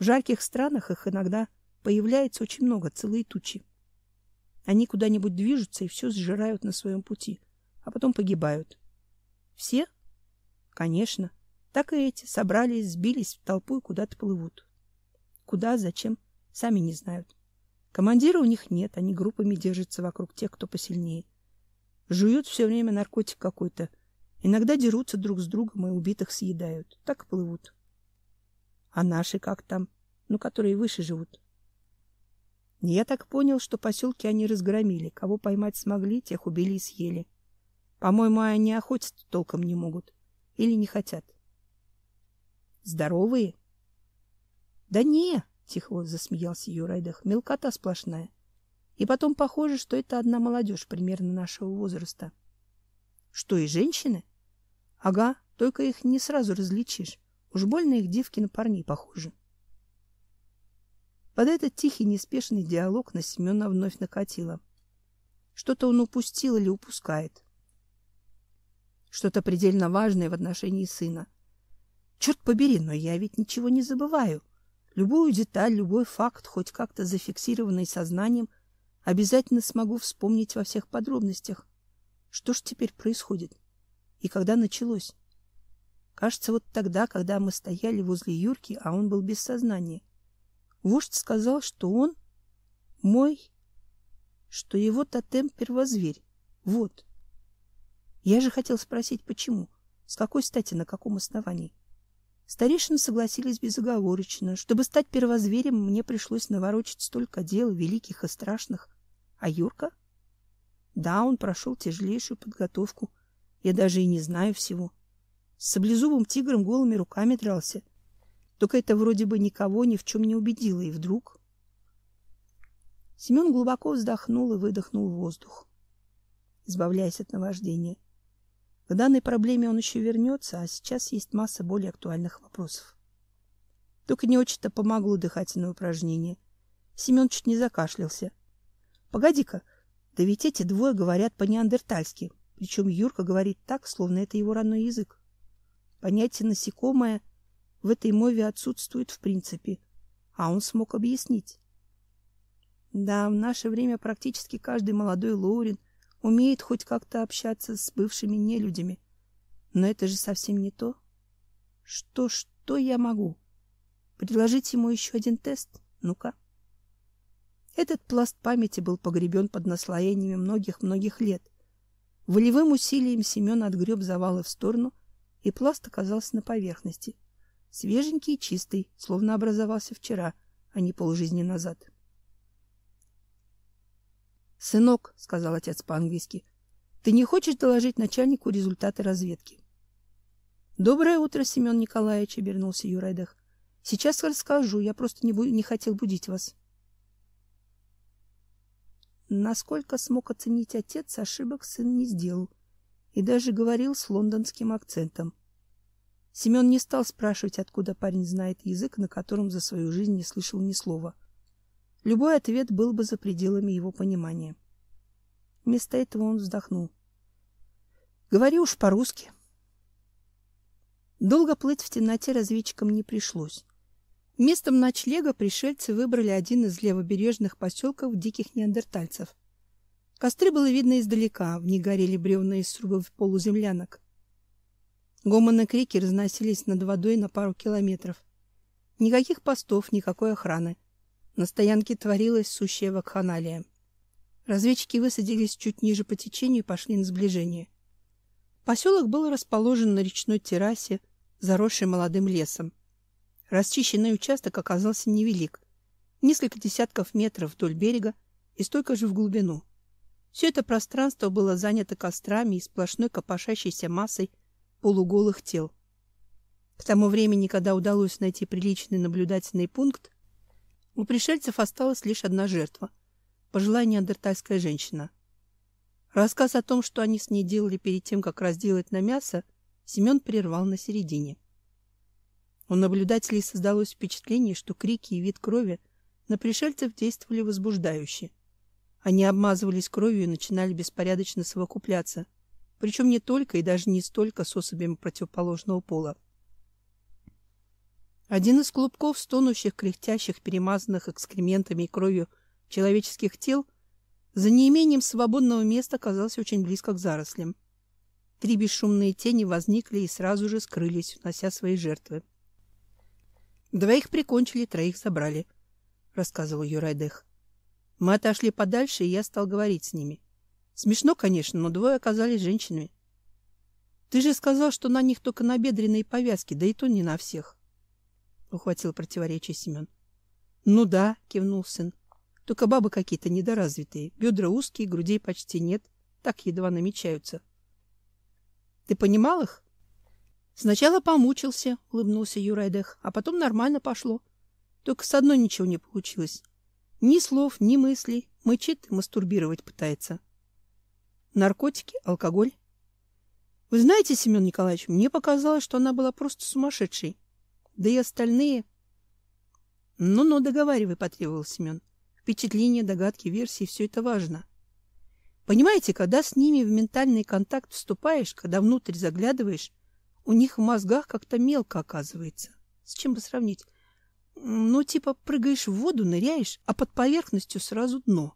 В жарких странах их иногда появляется очень много, целые тучи. Они куда-нибудь движутся и все сжирают на своем пути, а потом погибают. Все? Конечно. Так и эти собрались, сбились в толпу и куда-то плывут. Куда, зачем, сами не знают. Командира у них нет, они группами держатся вокруг тех, кто посильнее. Жуют все время наркотик какой-то. Иногда дерутся друг с другом и убитых съедают. Так плывут. А наши как там? Ну, которые выше живут. Я так понял, что поселки они разгромили. Кого поймать смогли, тех убили и съели. По-моему, они охотиться толком не могут. Или не хотят. Здоровые? Да не, тихо засмеялся Юрайдах. Мелкота сплошная. И потом похоже, что это одна молодежь примерно нашего возраста. Что и женщины? Ага, только их не сразу различишь. Уж больно их девки на парней похожи. Под этот тихий, неспешный диалог на Семена вновь накатило. Что-то он упустил или упускает. Что-то предельно важное в отношении сына. Черт побери, но я ведь ничего не забываю. Любую деталь, любой факт, хоть как-то зафиксированный сознанием, обязательно смогу вспомнить во всех подробностях. Что ж теперь происходит? И когда началось? Кажется, вот тогда, когда мы стояли возле Юрки, а он был без сознания. Вождь сказал, что он мой, что его тотем первозверь. Вот. Я же хотел спросить, почему? С какой стати, на каком основании? Старейшины согласились безоговорочно. Чтобы стать первозверем, мне пришлось наворочить столько дел, великих и страшных. А Юрка? Да, он прошел тяжелейшую подготовку. Я даже и не знаю всего. С саблезубым тигром голыми руками дрался. Только это вроде бы никого ни в чем не убедило. И вдруг... Семен глубоко вздохнул и выдохнул воздух, избавляясь от наваждения. К данной проблеме он еще вернется, а сейчас есть масса более актуальных вопросов. Только не очень-то помогло дыхательное упражнение. Семен чуть не закашлялся. Погоди-ка, да ведь эти двое говорят по-неандертальски, причем Юрка говорит так, словно это его родной язык. Понятие насекомое в этой мове отсутствует в принципе, а он смог объяснить. Да, в наше время практически каждый молодой Лоурин — умеет хоть как-то общаться с бывшими нелюдями. Но это же совсем не то. Что, что я могу? Предложить ему еще один тест? Ну-ка. Этот пласт памяти был погребен под наслоениями многих-многих лет. Волевым усилием Семен отгреб завалы в сторону, и пласт оказался на поверхности. Свеженький и чистый, словно образовался вчера, а не полжизни назад. Сынок, сказал отец по-английски. Ты не хочешь доложить начальнику результаты разведки? Доброе утро, Семен Николаевич, обернулся Юрайдах. Сейчас расскажу, я просто не, не хотел будить вас. Насколько смог оценить отец, ошибок сын не сделал и даже говорил с лондонским акцентом. Семен не стал спрашивать, откуда парень знает язык, на котором за свою жизнь не слышал ни слова. Любой ответ был бы за пределами его понимания. Вместо этого он вздохнул. Говори уж по-русски. Долго плыть в темноте разведчикам не пришлось. Местом ночлега пришельцы выбрали один из левобережных поселков диких неандертальцев. Костры было видно издалека, в них горели бревна из срубов полуземлянок. Гомон и крики разносились над водой на пару километров. Никаких постов, никакой охраны. На стоянке творилась сущая вакханалия. Разведчики высадились чуть ниже по течению и пошли на сближение. Поселок был расположен на речной террасе, заросшей молодым лесом. Расчищенный участок оказался невелик, несколько десятков метров вдоль берега и столько же в глубину. Все это пространство было занято кострами и сплошной копошащейся массой полуголых тел. К тому времени, когда удалось найти приличный наблюдательный пункт, у пришельцев осталась лишь одна жертва — пожилая неандертальская женщина. Рассказ о том, что они с ней делали перед тем, как разделать на мясо, Семен прервал на середине. У наблюдателей создалось впечатление, что крики и вид крови на пришельцев действовали возбуждающе. Они обмазывались кровью и начинали беспорядочно совокупляться, причем не только и даже не столько с особями противоположного пола. Один из клубков стонущих, кряхтящих, перемазанных экскрементами и кровью человеческих тел за неимением свободного места оказался очень близко к зарослям. Три бесшумные тени возникли и сразу же скрылись, унося свои жертвы. Двоих прикончили, троих забрали, рассказывал Юрайдех. Мы отошли подальше, и я стал говорить с ними. Смешно, конечно, но двое оказались женщинами. Ты же сказал, что на них только набедренные повязки, да и то не на всех ухватил противоречие Семен. Ну да, кивнул сын. Только бабы какие-то недоразвитые, бедра узкие, грудей почти нет, так едва намечаются. Ты понимал их? Сначала помучился, улыбнулся Юрайдех, а потом нормально пошло. Только с одной ничего не получилось. Ни слов, ни мыслей, мычит и мастурбировать пытается. Наркотики, алкоголь. Вы знаете, Семен Николаевич, мне показалось, что она была просто сумасшедшей. Да и остальные... Ну-ну, договаривай, потребовал Семен. Впечатления, догадки, версии все это важно. Понимаете, когда с ними в ментальный контакт вступаешь, когда внутрь заглядываешь, у них в мозгах как-то мелко оказывается. С чем бы сравнить? Ну, типа прыгаешь в воду, ныряешь, а под поверхностью сразу дно.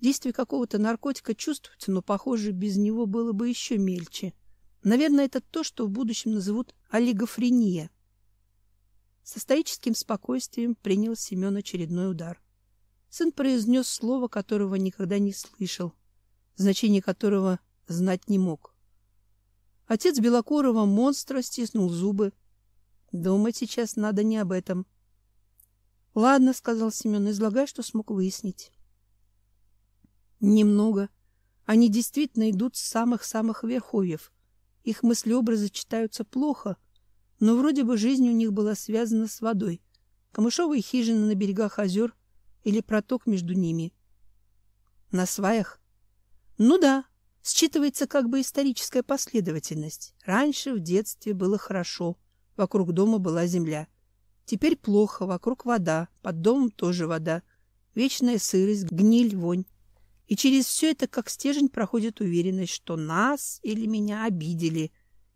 Действие какого-то наркотика чувствуется, но, похоже, без него было бы еще мельче. Наверное, это то, что в будущем назовут олигофрения. Со стоическим спокойствием принял Семен очередной удар. Сын произнес слово, которого никогда не слышал, значение которого знать не мог. Отец белокурого монстра стиснул зубы. Думать сейчас надо не об этом. — Ладно, — сказал Семен, — излагай, что смог выяснить. Немного. Они действительно идут с самых-самых верховьев. Их мыслеобразы читаются плохо, но вроде бы жизнь у них была связана с водой. Камышовые хижины на берегах озер или проток между ними. На сваях? Ну да, считывается как бы историческая последовательность. Раньше в детстве было хорошо, вокруг дома была земля. Теперь плохо, вокруг вода, под домом тоже вода. Вечная сырость, гниль, вонь. И через все это как стержень проходит уверенность, что нас или меня обидели.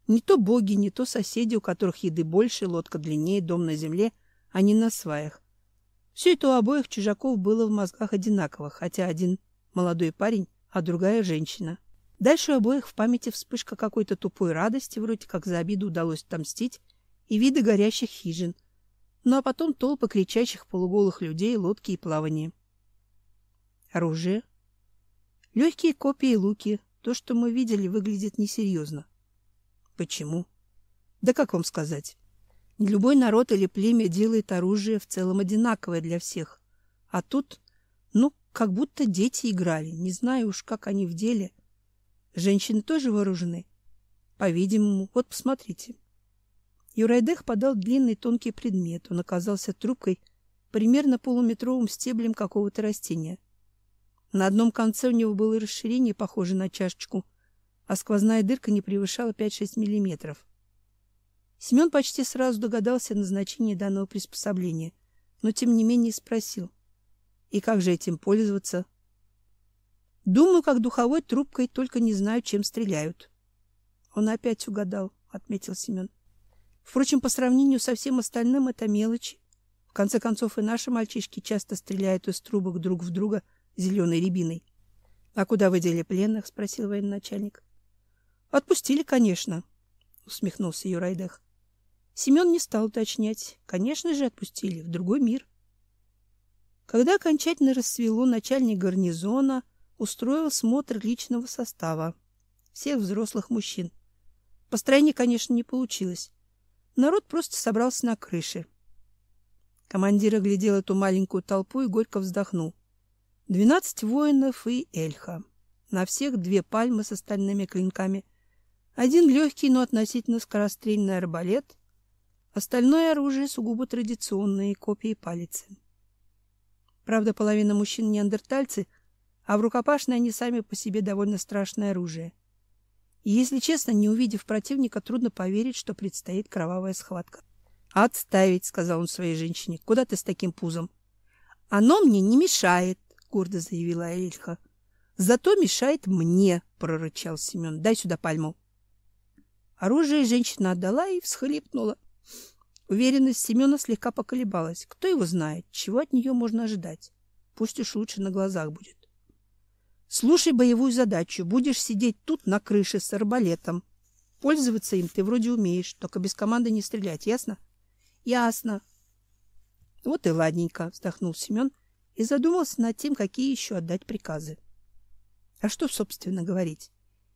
Не то боги, не то соседи, у которых еды больше, лодка длиннее, дом на земле, а не на сваях. Все это у обоих чужаков было в мозгах одинаково, хотя один молодой парень, а другая женщина. Дальше у обоих в памяти вспышка какой-то тупой радости, вроде как за обиду удалось отомстить, и виды горящих хижин. Ну а потом толпы кричащих полуголых людей, лодки и плавание. Оружие, Легкие копии луки. То, что мы видели, выглядит несерьезно. Почему? Да как вам сказать? Не любой народ или племя делает оружие в целом одинаковое для всех. А тут, ну, как будто дети играли. Не знаю уж, как они в деле. Женщины тоже вооружены? По-видимому. Вот посмотрите. Юрайдех подал длинный тонкий предмет. Он оказался трубкой, примерно полуметровым стеблем какого-то растения. На одном конце у него было расширение, похожее на чашечку, а сквозная дырка не превышала 5-6 миллиметров. Семен почти сразу догадался о назначении данного приспособления, но тем не менее спросил: "И как же этим пользоваться?" "Думаю, как духовой трубкой, только не знаю, чем стреляют". Он опять угадал, отметил Семен. Впрочем, по сравнению со всем остальным это мелочи. В конце концов, и наши мальчишки часто стреляют из трубок друг в друга зеленой рябиной. — А куда вы дели пленных? — спросил военачальник. — Отпустили, конечно, — усмехнулся Юрайдах. Семен не стал уточнять. Конечно же, отпустили в другой мир. Когда окончательно рассвело, начальник гарнизона устроил смотр личного состава всех взрослых мужчин. Построение, конечно, не получилось. Народ просто собрался на крыше. Командир оглядел эту маленькую толпу и горько вздохнул. Двенадцать воинов и эльха. На всех две пальмы с остальными клинками. Один легкий, но относительно скорострельный арбалет. Остальное оружие сугубо традиционные копии палицы. Правда, половина мужчин неандертальцы, а в рукопашной они сами по себе довольно страшное оружие. И, если честно, не увидев противника, трудно поверить, что предстоит кровавая схватка. «Отставить», — сказал он своей женщине. «Куда ты с таким пузом?» «Оно мне не мешает», гордо заявила Эльха. Зато мешает мне, прорычал Семен. Дай сюда пальму. Оружие женщина отдала и всхлипнула. Уверенность Семена слегка поколебалась. Кто его знает, чего от нее можно ожидать? Пусть уж лучше на глазах будет. Слушай боевую задачу. Будешь сидеть тут на крыше с арбалетом. Пользоваться им ты вроде умеешь, только без команды не стрелять, ясно? Ясно. Вот и ладненько, вздохнул Семен и задумался над тем, какие еще отдать приказы. А что, собственно, говорить?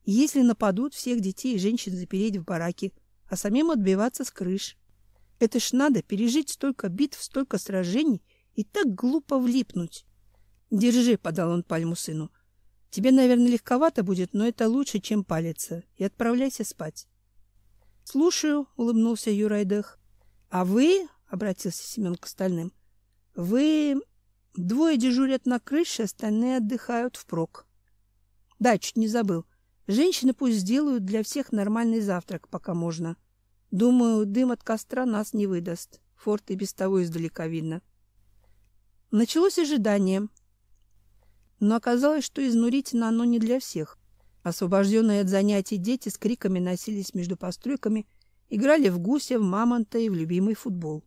Если нападут, всех детей и женщин запереть в бараке, а самим отбиваться с крыш. Это ж надо пережить столько битв, столько сражений и так глупо влипнуть. Держи, подал он пальму сыну. Тебе, наверное, легковато будет, но это лучше, чем палиться. И отправляйся спать. Слушаю, улыбнулся Юрайдах. А вы, обратился Семен к остальным. Вы Двое дежурят на крыше, остальные отдыхают впрок. Да, чуть не забыл. Женщины пусть сделают для всех нормальный завтрак, пока можно. Думаю, дым от костра нас не выдаст. Форт и без того издалека видно. Началось ожидание. Но оказалось, что изнурительно оно не для всех. Освобожденные от занятий дети с криками носились между постройками, играли в гуся, в мамонта и в любимый футбол.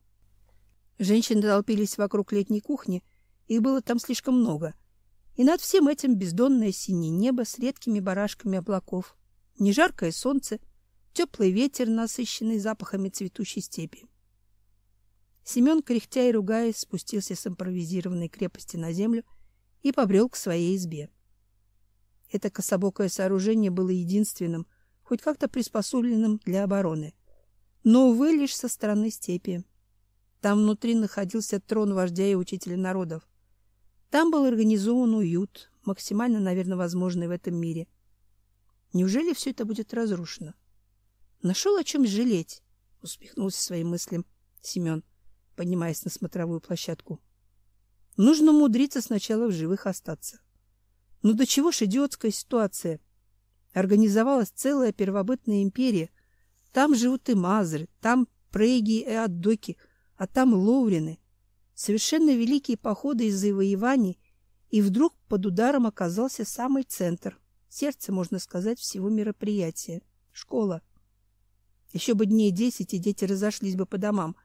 Женщины толпились вокруг летней кухни, их было там слишком много. И над всем этим бездонное синее небо с редкими барашками облаков, нежаркое солнце, теплый ветер, насыщенный запахами цветущей степи. Семен, кряхтя и ругаясь, спустился с импровизированной крепости на землю и побрел к своей избе. Это кособокое сооружение было единственным, хоть как-то приспособленным для обороны. Но, увы, лишь со стороны степи. Там внутри находился трон вождя и учителя народов. Там был организован уют, максимально, наверное, возможный в этом мире. Неужели все это будет разрушено? Нашел о чем жалеть, усмехнулся своим мыслям Семен, поднимаясь на смотровую площадку. Нужно умудриться сначала в живых остаться. Ну до чего ж идиотская ситуация? Организовалась целая первобытная империя. Там живут и мазры, там прейги и аддоки, а там ловрины. Совершенно великие походы и завоеваний, и вдруг под ударом оказался самый центр, сердце, можно сказать, всего мероприятия — школа. Еще бы дней десять, и дети разошлись бы по домам,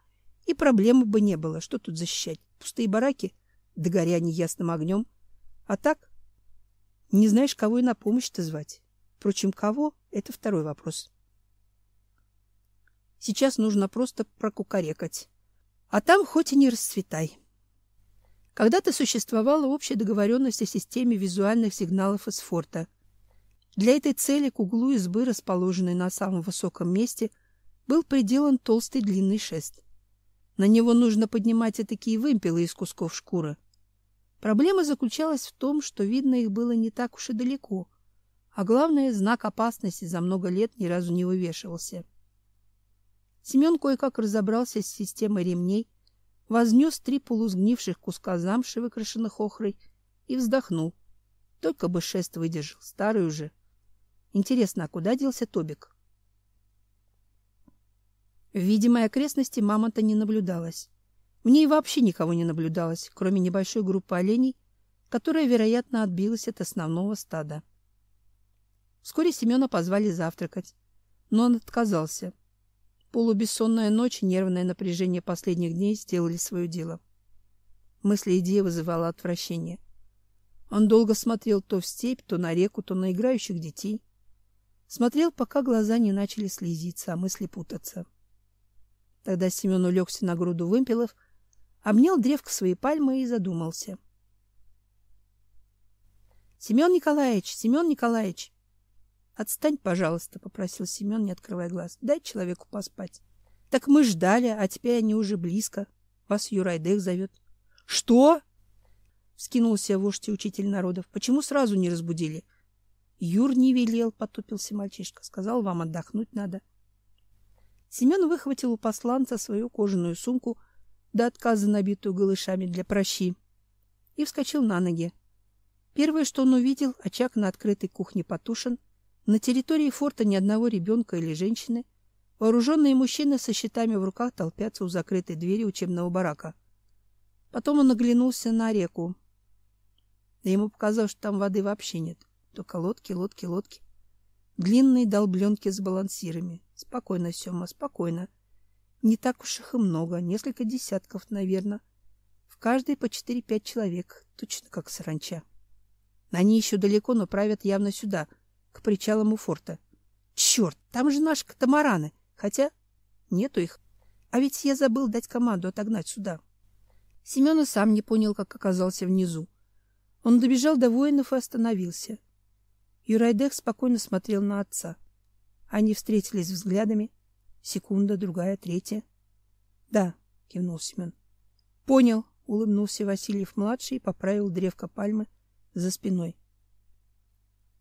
и проблемы бы не было, что тут защищать. Пустые бараки, да горя неясным огнем. А так не знаешь, кого и на помощь-то звать. Впрочем, кого — это второй вопрос. Сейчас нужно просто прокукарекать. А там хоть и не расцветай. Когда-то существовала общая договоренность о системе визуальных сигналов из форта. Для этой цели к углу избы, расположенной на самом высоком месте, был приделан толстый длинный шест. На него нужно поднимать и такие вымпелы из кусков шкуры. Проблема заключалась в том, что видно их было не так уж и далеко, а главное, знак опасности за много лет ни разу не вывешивался. Семен кое-как разобрался с системой ремней, вознес три полусгнивших куска замши, выкрашенных охрой, и вздохнул. Только бы шест выдержал, старый уже. Интересно, а куда делся Тобик? В видимой окрестности мамонта не наблюдалось. В ней вообще никого не наблюдалось, кроме небольшой группы оленей, которая, вероятно, отбилась от основного стада. Вскоре Семена позвали завтракать, но он отказался. Полубессонная ночь и нервное напряжение последних дней сделали свое дело. Мысль идея вызывала отвращение. Он долго смотрел то в степь, то на реку, то на играющих детей. Смотрел, пока глаза не начали слезиться, а мысли путаться. Тогда Семен улегся на груду вымпелов обнял древко своей пальмы и задумался. Семен Николаевич, Семен Николаевич, отстань, пожалуйста, попросил Семен, не открывая глаз. Дай человеку поспать. Так мы ждали, а теперь они уже близко. Вас Юрайдех зовет. Что? вскинулся вождь и учитель народов. Почему сразу не разбудили? Юр не велел, потупился мальчишка. Сказал, вам отдохнуть надо. Семен выхватил у посланца свою кожаную сумку до отказа набитую голышами для прощи, и вскочил на ноги. Первое, что он увидел, очаг на открытой кухне потушен, на территории форта ни одного ребенка или женщины, вооруженные мужчины со щитами в руках толпятся у закрытой двери учебного барака. Потом он оглянулся на реку. Ему показалось, что там воды вообще нет, только лодки, лодки, лодки. Длинные долбленки с балансирами. Спокойно, Сёма, спокойно. Не так уж их и много, несколько десятков, наверное. В каждой по четыре-пять человек, точно как саранча. Они еще далеко, но правят явно сюда, к причалам у форта. Черт, там же наши катамараны, хотя нету их. А ведь я забыл дать команду отогнать сюда. Семен и сам не понял, как оказался внизу. Он добежал до воинов и остановился. Юрайдек спокойно смотрел на отца. Они встретились взглядами, Секунда, другая, третья. — Да, — кивнул Семен. — Понял, — улыбнулся Васильев-младший и поправил древко пальмы за спиной. —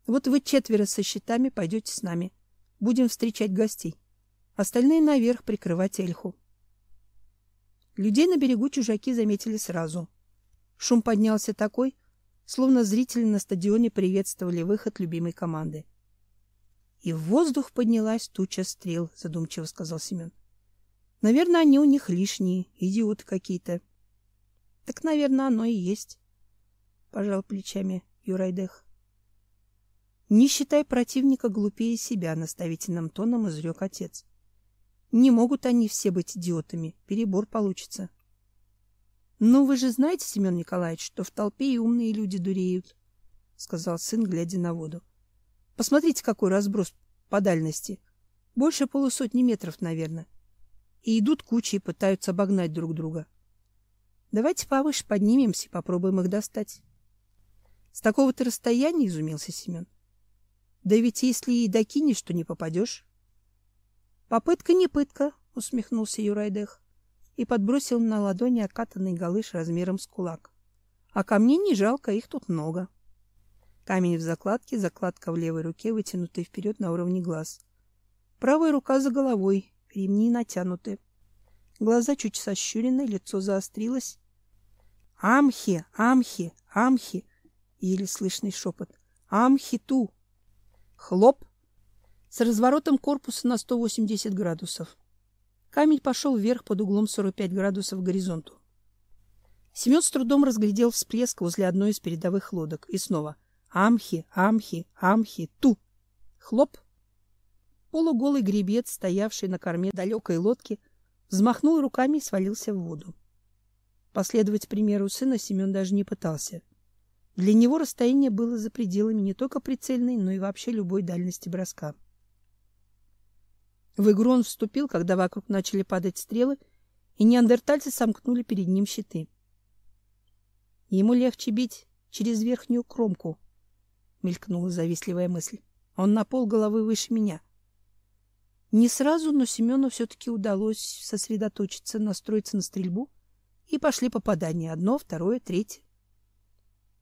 Вот вы четверо со щитами пойдете с нами. Будем встречать гостей. Остальные наверх прикрывать Эльху. Людей на берегу чужаки заметили сразу. Шум поднялся такой, словно зрители на стадионе приветствовали выход любимой команды. — и в воздух поднялась туча стрел, задумчиво сказал Семен. Наверное, они у них лишние, идиоты какие-то. Так, наверное, оно и есть, пожал плечами Юрайдех. Не считай противника глупее себя, наставительным тоном изрек отец. Не могут они все быть идиотами, перебор получится. Ну вы же знаете, Семен Николаевич, что в толпе и умные люди дуреют, сказал сын, глядя на воду. Посмотрите, какой разброс по дальности. Больше полусотни метров, наверное. И идут кучи и пытаются обогнать друг друга. Давайте повыше поднимемся и попробуем их достать. С такого-то расстояния изумился Семен. Да ведь если и докинешь, то не попадешь. Попытка не пытка, усмехнулся Юрайдех и подбросил на ладони окатанный галыш размером с кулак. А камней не жалко, их тут много. Камень в закладке, закладка в левой руке, вытянутая вперед на уровне глаз. Правая рука за головой, ремни натянуты. Глаза чуть сощурены, лицо заострилось. «Амхи! Амхи! Амхи!» — еле слышный шепот. «Амхи-ту!» Хлоп! С разворотом корпуса на 180 градусов. Камень пошел вверх под углом 45 градусов к горизонту. Семен с трудом разглядел всплеск возле одной из передовых лодок. И снова «Амхи! Амхи! Амхи! Ту!» Хлоп! Полуголый гребец, стоявший на корме далекой лодки, взмахнул руками и свалился в воду. Последовать примеру сына Семен даже не пытался. Для него расстояние было за пределами не только прицельной, но и вообще любой дальности броска. В игру он вступил, когда вокруг начали падать стрелы, и неандертальцы сомкнули перед ним щиты. Ему легче бить через верхнюю кромку, мелькнула завистливая мысль. Он на пол головы выше меня. Не сразу, но Семену все-таки удалось сосредоточиться, настроиться на стрельбу, и пошли попадания. Одно, второе, третье.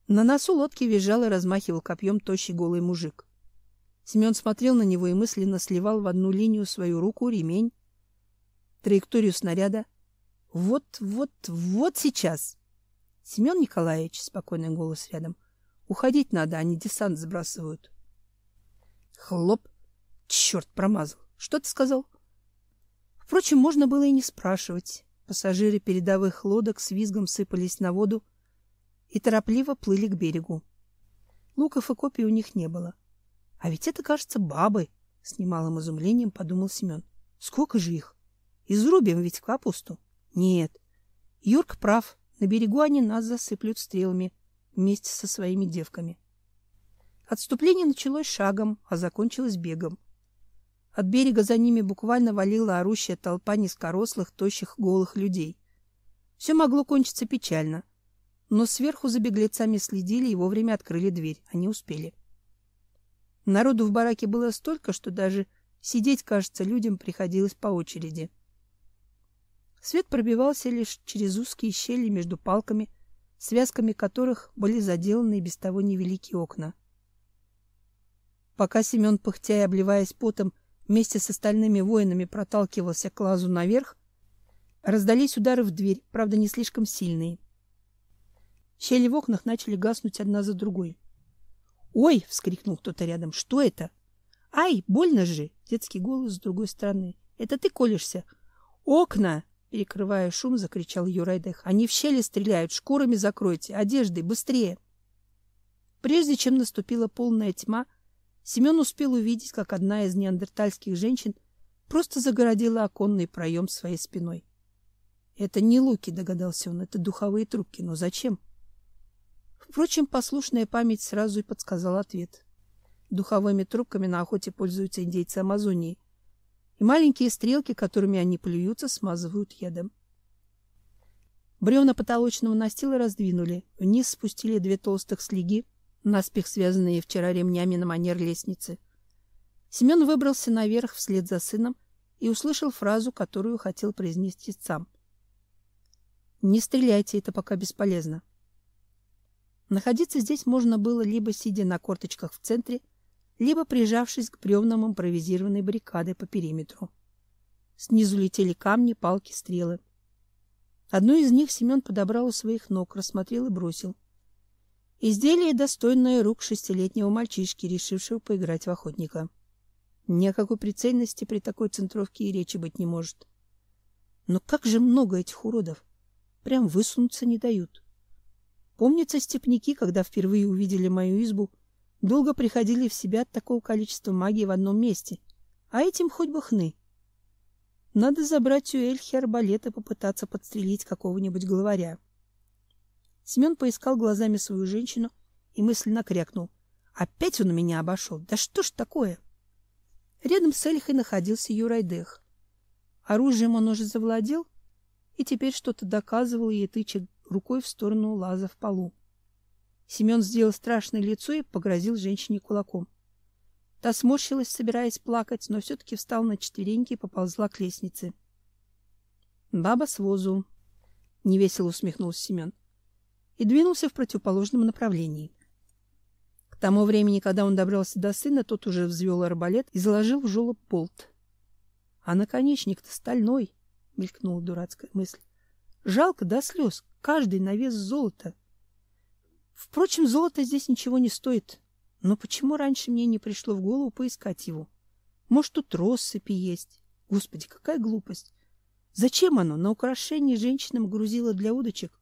На носу лодки визжал и размахивал копьем тощий голый мужик. Семен смотрел на него и мысленно сливал в одну линию свою руку, ремень, траекторию снаряда. Вот, вот, вот сейчас. Семен Николаевич, спокойный голос рядом. Уходить надо, они десант сбрасывают. Хлоп. Черт, промазал. Что ты сказал? Впрочем, можно было и не спрашивать. Пассажиры передовых лодок с визгом сыпались на воду и торопливо плыли к берегу. Луков и копий у них не было. А ведь это, кажется, бабы, с немалым изумлением подумал Семен. Сколько же их? Изрубим ведь капусту. Нет. Юрк прав. На берегу они нас засыплют стрелами вместе со своими девками. Отступление началось шагом, а закончилось бегом. От берега за ними буквально валила орущая толпа низкорослых, тощих, голых людей. Все могло кончиться печально, но сверху за беглецами следили и вовремя открыли дверь. Они успели. Народу в бараке было столько, что даже сидеть, кажется, людям приходилось по очереди. Свет пробивался лишь через узкие щели между палками, связками которых были заделаны и без того невеликие окна. Пока Семен, пыхтя и обливаясь потом, вместе с остальными воинами проталкивался к лазу наверх, раздались удары в дверь, правда, не слишком сильные. Щели в окнах начали гаснуть одна за другой. "Ой!" вскрикнул кто-то рядом. "Что это?" "Ай, больно же!" детский голос с другой стороны. "Это ты колешься?" "Окна!" перекрывая шум, закричал Юрайдех. "Они в щели стреляют, шкурами закройте, одеждой, быстрее!" Прежде чем наступила полная тьма, Семен успел увидеть, как одна из неандертальских женщин просто загородила оконный проем своей спиной. Это не луки, догадался он, это духовые трубки, но зачем? Впрочем, послушная память сразу и подсказала ответ. Духовыми трубками на охоте пользуются индейцы Амазонии, и маленькие стрелки, которыми они плюются, смазывают ядом. Бревна потолочного настила раздвинули, вниз спустили две толстых слеги, наспех связанные вчера ремнями на манер лестницы. Семен выбрался наверх вслед за сыном и услышал фразу, которую хотел произнести сам. «Не стреляйте, это пока бесполезно». Находиться здесь можно было либо сидя на корточках в центре, либо прижавшись к бревнам импровизированной баррикады по периметру. Снизу летели камни, палки, стрелы. Одну из них Семен подобрал у своих ног, рассмотрел и бросил. Изделие, достойное рук шестилетнего мальчишки, решившего поиграть в охотника. Ни о прицельности при такой центровке и речи быть не может. Но как же много этих уродов! Прям высунуться не дают. Помнится, степняки, когда впервые увидели мою избу, долго приходили в себя от такого количества магии в одном месте. А этим хоть бы хны. Надо забрать у Эльхи арбалет и попытаться подстрелить какого-нибудь главаря. Семен поискал глазами свою женщину и мысленно крякнул. Опять он меня обошел. Да что ж такое? Рядом с Эльхой находился Юрайдех. Оружием он уже завладел и теперь что-то доказывал ей, тыча рукой в сторону лаза в полу. Семен сделал страшное лицо и погрозил женщине кулаком. Та сморщилась, собираясь плакать, но все-таки встала на четвереньки и поползла к лестнице. «Баба с возу!» — невесело усмехнулся Семен и двинулся в противоположном направлении. К тому времени, когда он добрался до сына, тот уже взвел арбалет и заложил в жёлоб болт. «А наконечник-то стальной!» — мелькнула дурацкая мысль. «Жалко до слез, каждый на вес золота!» Впрочем, золото здесь ничего не стоит. Но почему раньше мне не пришло в голову поискать его? Может, тут россыпи есть? Господи, какая глупость! Зачем оно на украшение женщинам грузило для удочек?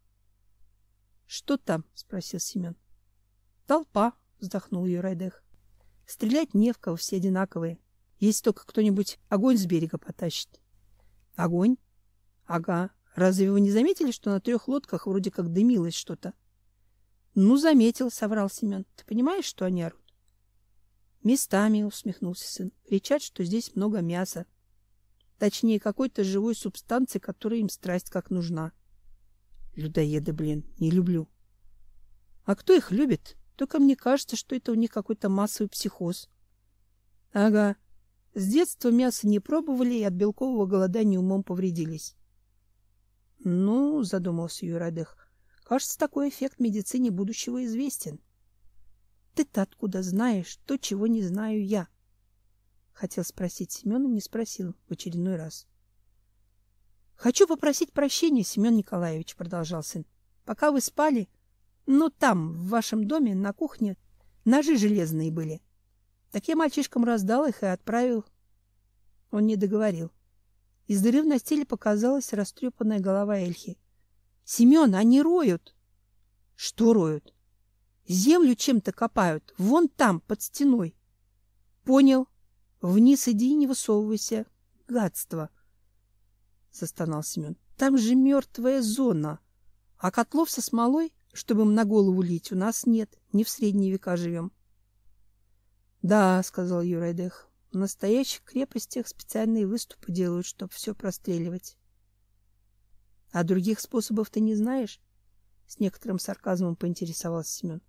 — Что там? — спросил Семен. — Толпа, — вздохнул Юрайдех. — Стрелять не в кого, все одинаковые. Если только кто-нибудь огонь с берега потащит. — Огонь? — Ага. Разве вы не заметили, что на трех лодках вроде как дымилось что-то? Ну, заметил, соврал Семен. Ты понимаешь, что они орут? Местами, усмехнулся сын. Кричат, что здесь много мяса. Точнее, какой-то живой субстанции, которая им страсть как нужна. Людоеды, блин, не люблю. А кто их любит? Только мне кажется, что это у них какой-то массовый психоз. Ага. С детства мясо не пробовали и от белкового голодания умом повредились. Ну, задумался Юрадых, Кажется, такой эффект медицине будущего известен. Ты-то откуда знаешь то, чего не знаю я? Хотел спросить Семена, не спросил в очередной раз. Хочу попросить прощения, Семен Николаевич, продолжал сын. Пока вы спали, ну там, в вашем доме, на кухне, ножи железные были. Так я мальчишкам раздал их и отправил. Он не договорил. Из дыры в настиле показалась растрепанная голова Эльхи. Семен, они роют. Что роют? Землю чем-то копают. Вон там, под стеной. Понял. Вниз иди и не высовывайся. Гадство. Застонал Семен. Там же мертвая зона. А котлов со смолой, чтобы им на голову лить, у нас нет. Не в средние века живем. Да, сказал Юрайдех. В настоящих крепостях специальные выступы делают, чтобы все простреливать. А других способов ты не знаешь? С некоторым сарказмом поинтересовался Семен.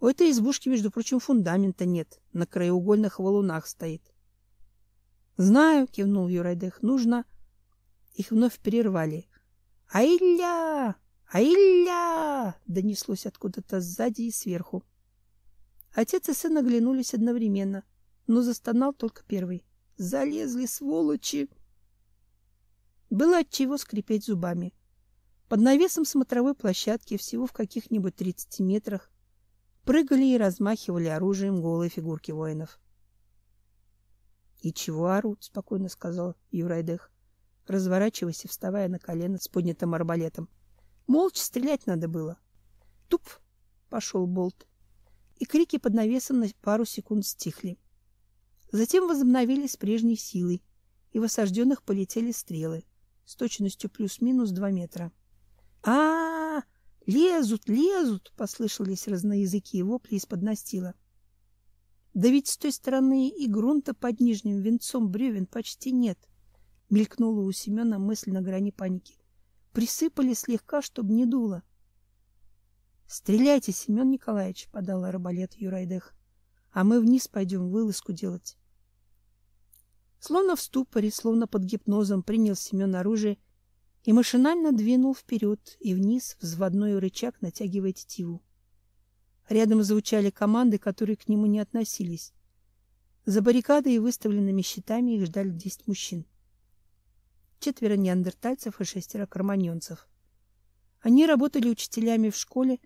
У этой избушки, между прочим, фундамента нет, на краеугольных валунах стоит. Знаю, кивнул Юрайдех. Нужно. Их вновь прервали. Айля! Айля! донеслось откуда-то сзади и сверху. Отец и сын оглянулись одновременно, но застонал только первый. Залезли сволочи. Было от чего скрипеть зубами. Под навесом смотровой площадки, всего в каких-нибудь 30 метрах, прыгали и размахивали оружием голые фигурки воинов. "И чего орут?" спокойно сказал Юрайдех, разворачиваясь и вставая на колено с поднятым арбалетом. Молча стрелять надо было. Туп пошел болт. И крики под навесом на пару секунд стихли. Затем возобновились прежней силой, и в осажденных полетели стрелы с точностью плюс-минус два метра. А, -а, а Лезут, лезут! — послышались разноязыкие вопли из-под настила. Да ведь с той стороны и грунта под нижним венцом бревен почти нет. Мелькнула у Семена мысль на грани паники. Присыпали слегка, чтобы не дуло. Стреляйте, Семен Николаевич, подал арбалет Юрайдех. А мы вниз пойдем вылазку делать. Словно в ступоре, словно под гипнозом принял Семен оружие и машинально двинул вперед и вниз взводной рычаг, натягивая тетиву. Рядом звучали команды, которые к нему не относились. За баррикадой и выставленными щитами их ждали десять мужчин. Четверо неандертальцев и шестеро кроманьонцев. Они работали учителями в школе,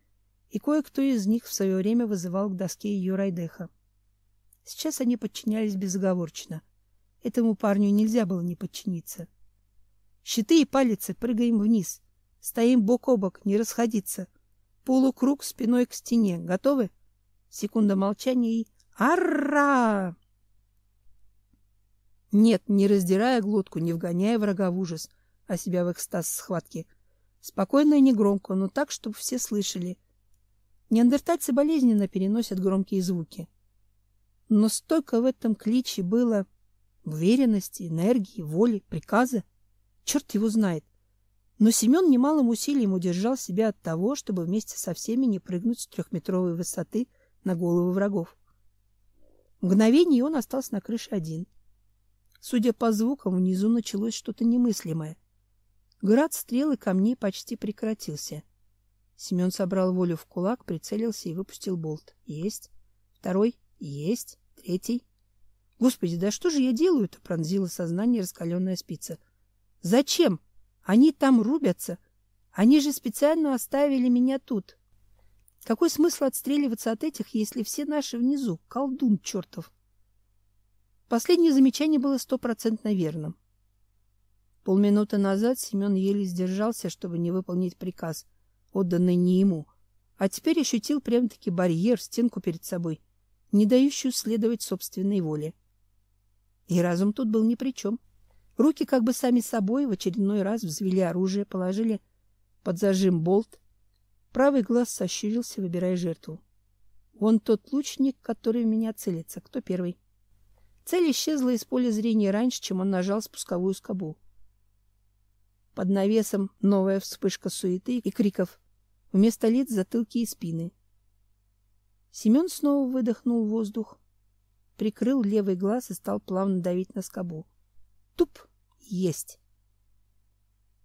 и кое-кто из них в свое время вызывал к доске Юрайдеха. Сейчас они подчинялись безоговорочно — Этому парню нельзя было не подчиниться. Щиты и палицы, прыгаем вниз. Стоим бок о бок, не расходиться. Полукруг спиной к стене. Готовы? Секунда молчания и... Арра! Нет, не раздирая глотку, не вгоняя врага в ужас, а себя в экстаз схватки. Спокойно и негромко, но так, чтобы все слышали. Неандертальцы болезненно переносят громкие звуки. Но столько в этом кличе было уверенности, энергии, воли, приказа. Черт его знает. Но Семен немалым усилием удержал себя от того, чтобы вместе со всеми не прыгнуть с трехметровой высоты на головы врагов. Мгновение он остался на крыше один. Судя по звукам, внизу началось что-то немыслимое. Град стрел и камней почти прекратился. Семен собрал волю в кулак, прицелился и выпустил болт. Есть. Второй. Есть. Третий. Господи, да что же я делаю-то? Пронзило сознание раскаленная спица. Зачем? Они там рубятся. Они же специально оставили меня тут. Какой смысл отстреливаться от этих, если все наши внизу? Колдун чертов. Последнее замечание было стопроцентно верным. Полминуты назад Семен еле сдержался, чтобы не выполнить приказ, отданный не ему, а теперь ощутил прям-таки барьер, стенку перед собой, не дающую следовать собственной воле. И разум тут был ни при чем. Руки как бы сами собой в очередной раз взвели оружие, положили под зажим болт. Правый глаз сощурился, выбирая жертву. Вон тот лучник, который в меня целится. Кто первый? Цель исчезла из поля зрения раньше, чем он нажал спусковую скобу. Под навесом новая вспышка суеты и криков. Вместо лиц затылки и спины. Семен снова выдохнул воздух, прикрыл левый глаз и стал плавно давить на скобу. Туп! Есть!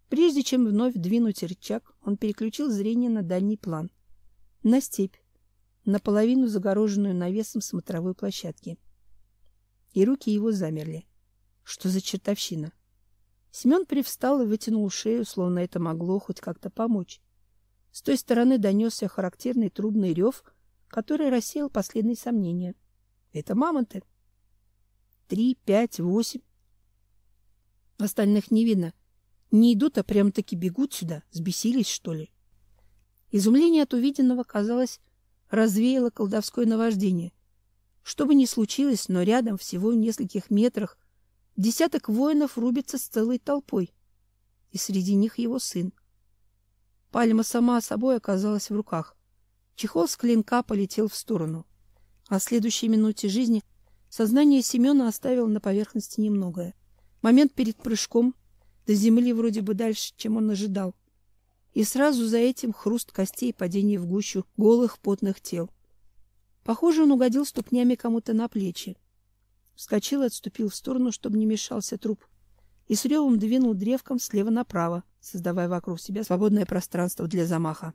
Прежде чем вновь двинуть рычаг, он переключил зрение на дальний план. На степь, наполовину загороженную навесом смотровой площадки и руки его замерли. Что за чертовщина? Семен привстал и вытянул шею, словно это могло хоть как-то помочь. С той стороны донесся характерный трубный рев, который рассеял последние сомнения. Это мамонты. Три, пять, восемь. Остальных не видно. Не идут, а прям-таки бегут сюда. Сбесились, что ли? Изумление от увиденного, казалось, развеяло колдовское наваждение. Что бы ни случилось, но рядом, всего в нескольких метрах, десяток воинов рубится с целой толпой. И среди них его сын. Пальма сама собой оказалась в руках. Чехол с клинка полетел в сторону. В следующей минуте жизни сознание Семена оставило на поверхности немногое. Момент перед прыжком до земли вроде бы дальше, чем он ожидал. И сразу за этим хруст костей и падение в гущу голых потных тел. Похоже, он угодил ступнями кому-то на плечи. Вскочил и отступил в сторону, чтобы не мешался труп, и с ревом двинул древком слева направо, создавая вокруг себя свободное пространство для замаха.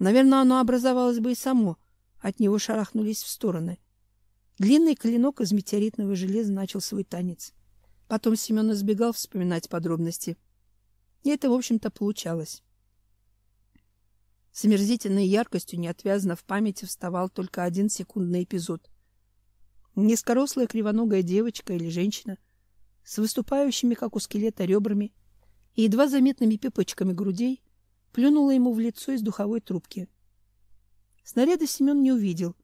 Наверное, оно образовалось бы и само, от него шарахнулись в стороны. Длинный клинок из метеоритного железа начал свой танец. Потом Семен избегал вспоминать подробности. И это, в общем-то, получалось. С омерзительной яркостью неотвязно в памяти вставал только один секундный эпизод. Низкорослая кривоногая девочка или женщина с выступающими, как у скелета, ребрами и едва заметными пипочками грудей плюнула ему в лицо из духовой трубки. Снаряда Семен не увидел,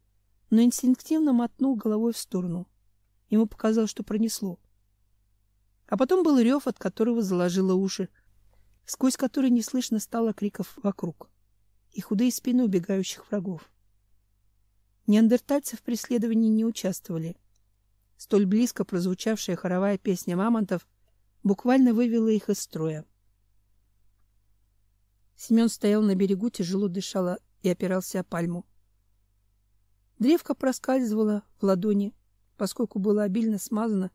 но инстинктивно мотнул головой в сторону. Ему показалось, что пронесло. А потом был рев, от которого заложило уши, сквозь который не слышно стало криков вокруг и худые спины убегающих врагов. Неандертальцы в преследовании не участвовали. Столь близко прозвучавшая хоровая песня мамонтов буквально вывела их из строя. Семен стоял на берегу, тяжело дышал и опирался о пальму. Древко проскальзывало в ладони, поскольку было обильно смазано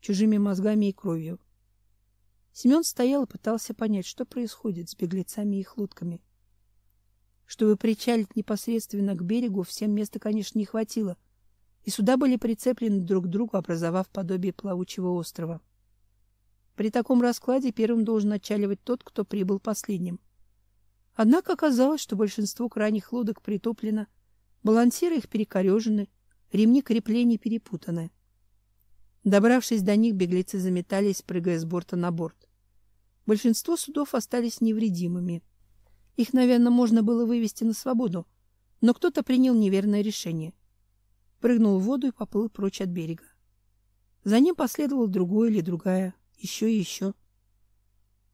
чужими мозгами и кровью. Семен стоял и пытался понять, что происходит с беглецами и их лодками. Чтобы причалить непосредственно к берегу, всем места, конечно, не хватило, и суда были прицеплены друг к другу, образовав подобие плавучего острова. При таком раскладе первым должен отчаливать тот, кто прибыл последним. Однако оказалось, что большинство крайних лодок притоплено, балансиры их перекорежены, ремни креплений перепутаны. Добравшись до них, беглецы заметались, прыгая с борта на борт. Большинство судов остались невредимыми. Их, наверное, можно было вывести на свободу, но кто-то принял неверное решение. Прыгнул в воду и поплыл прочь от берега. За ним последовал другой или другая, еще и еще.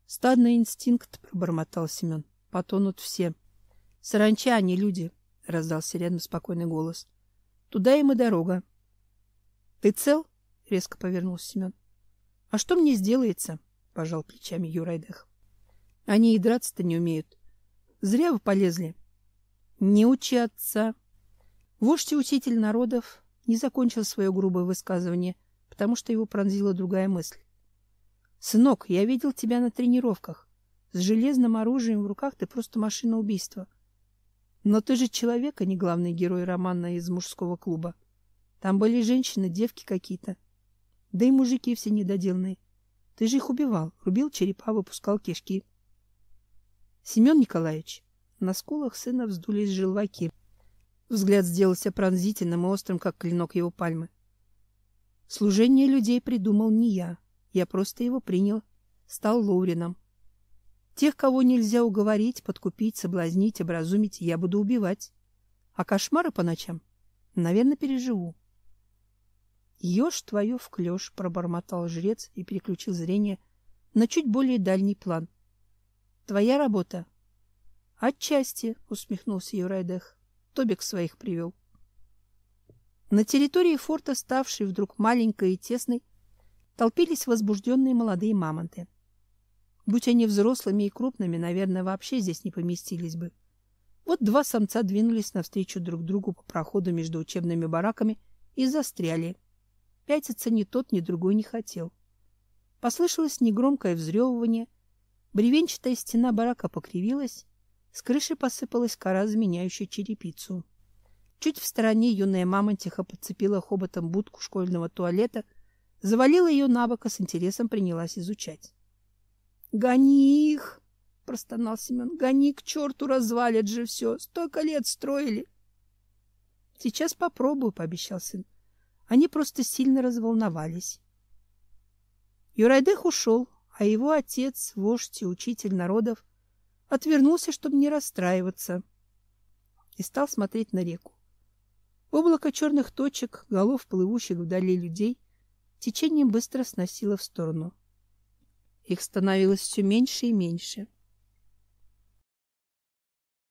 Стадный инстинкт, пробормотал Семен. Потонут все. Саранча, а не люди, раздался рядом спокойный голос. Туда им и дорога. Ты цел? резко повернулся Семен. А что мне сделается? пожал плечами Юрайдах. Они и драться-то не умеют. Зря вы полезли. Не учатся. Вождь и учитель народов не закончил свое грубое высказывание, потому что его пронзила другая мысль. Сынок, я видел тебя на тренировках. С железным оружием в руках ты просто машина убийства. Но ты же человек, а не главный герой романа из мужского клуба. Там были женщины, девки какие-то. Да и мужики все недоделанные. Ты же их убивал, рубил черепа, выпускал кишки. Семен Николаевич, на скулах сына вздулись желваки. Взгляд сделался пронзительным и острым, как клинок его пальмы. Служение людей придумал не я. Я просто его принял, стал Лоурином. Тех, кого нельзя уговорить, подкупить, соблазнить, образумить, я буду убивать. А кошмары по ночам, наверное, переживу. Ешь твою в клёш, пробормотал жрец и переключил зрение на чуть более дальний план. Твоя работа? Отчасти, усмехнулся Юрайдех. Тобик своих привел. На территории форта, ставшей вдруг маленькой и тесной, толпились возбужденные молодые мамонты. Будь они взрослыми и крупными, наверное, вообще здесь не поместились бы. Вот два самца двинулись навстречу друг другу по проходу между учебными бараками и застряли. Пятиться ни тот, ни другой не хотел. Послышалось негромкое взрёвывание, бревенчатая стена барака покривилась, с крыши посыпалась кора, заменяющая черепицу. Чуть в стороне юная мамонтиха подцепила хоботом будку школьного туалета, завалила ее на бок и с интересом принялась изучать. — Гони их! — простонал Семен. — Гони к черту, развалят же все. Столько лет строили. — Сейчас попробую, — пообещал сын. Они просто сильно разволновались. Юрайдех ушел, а его отец, вождь и учитель народов, отвернулся, чтобы не расстраиваться, и стал смотреть на реку. Облако черных точек, голов плывущих вдали людей, течением быстро сносило в сторону. Их становилось все меньше и меньше.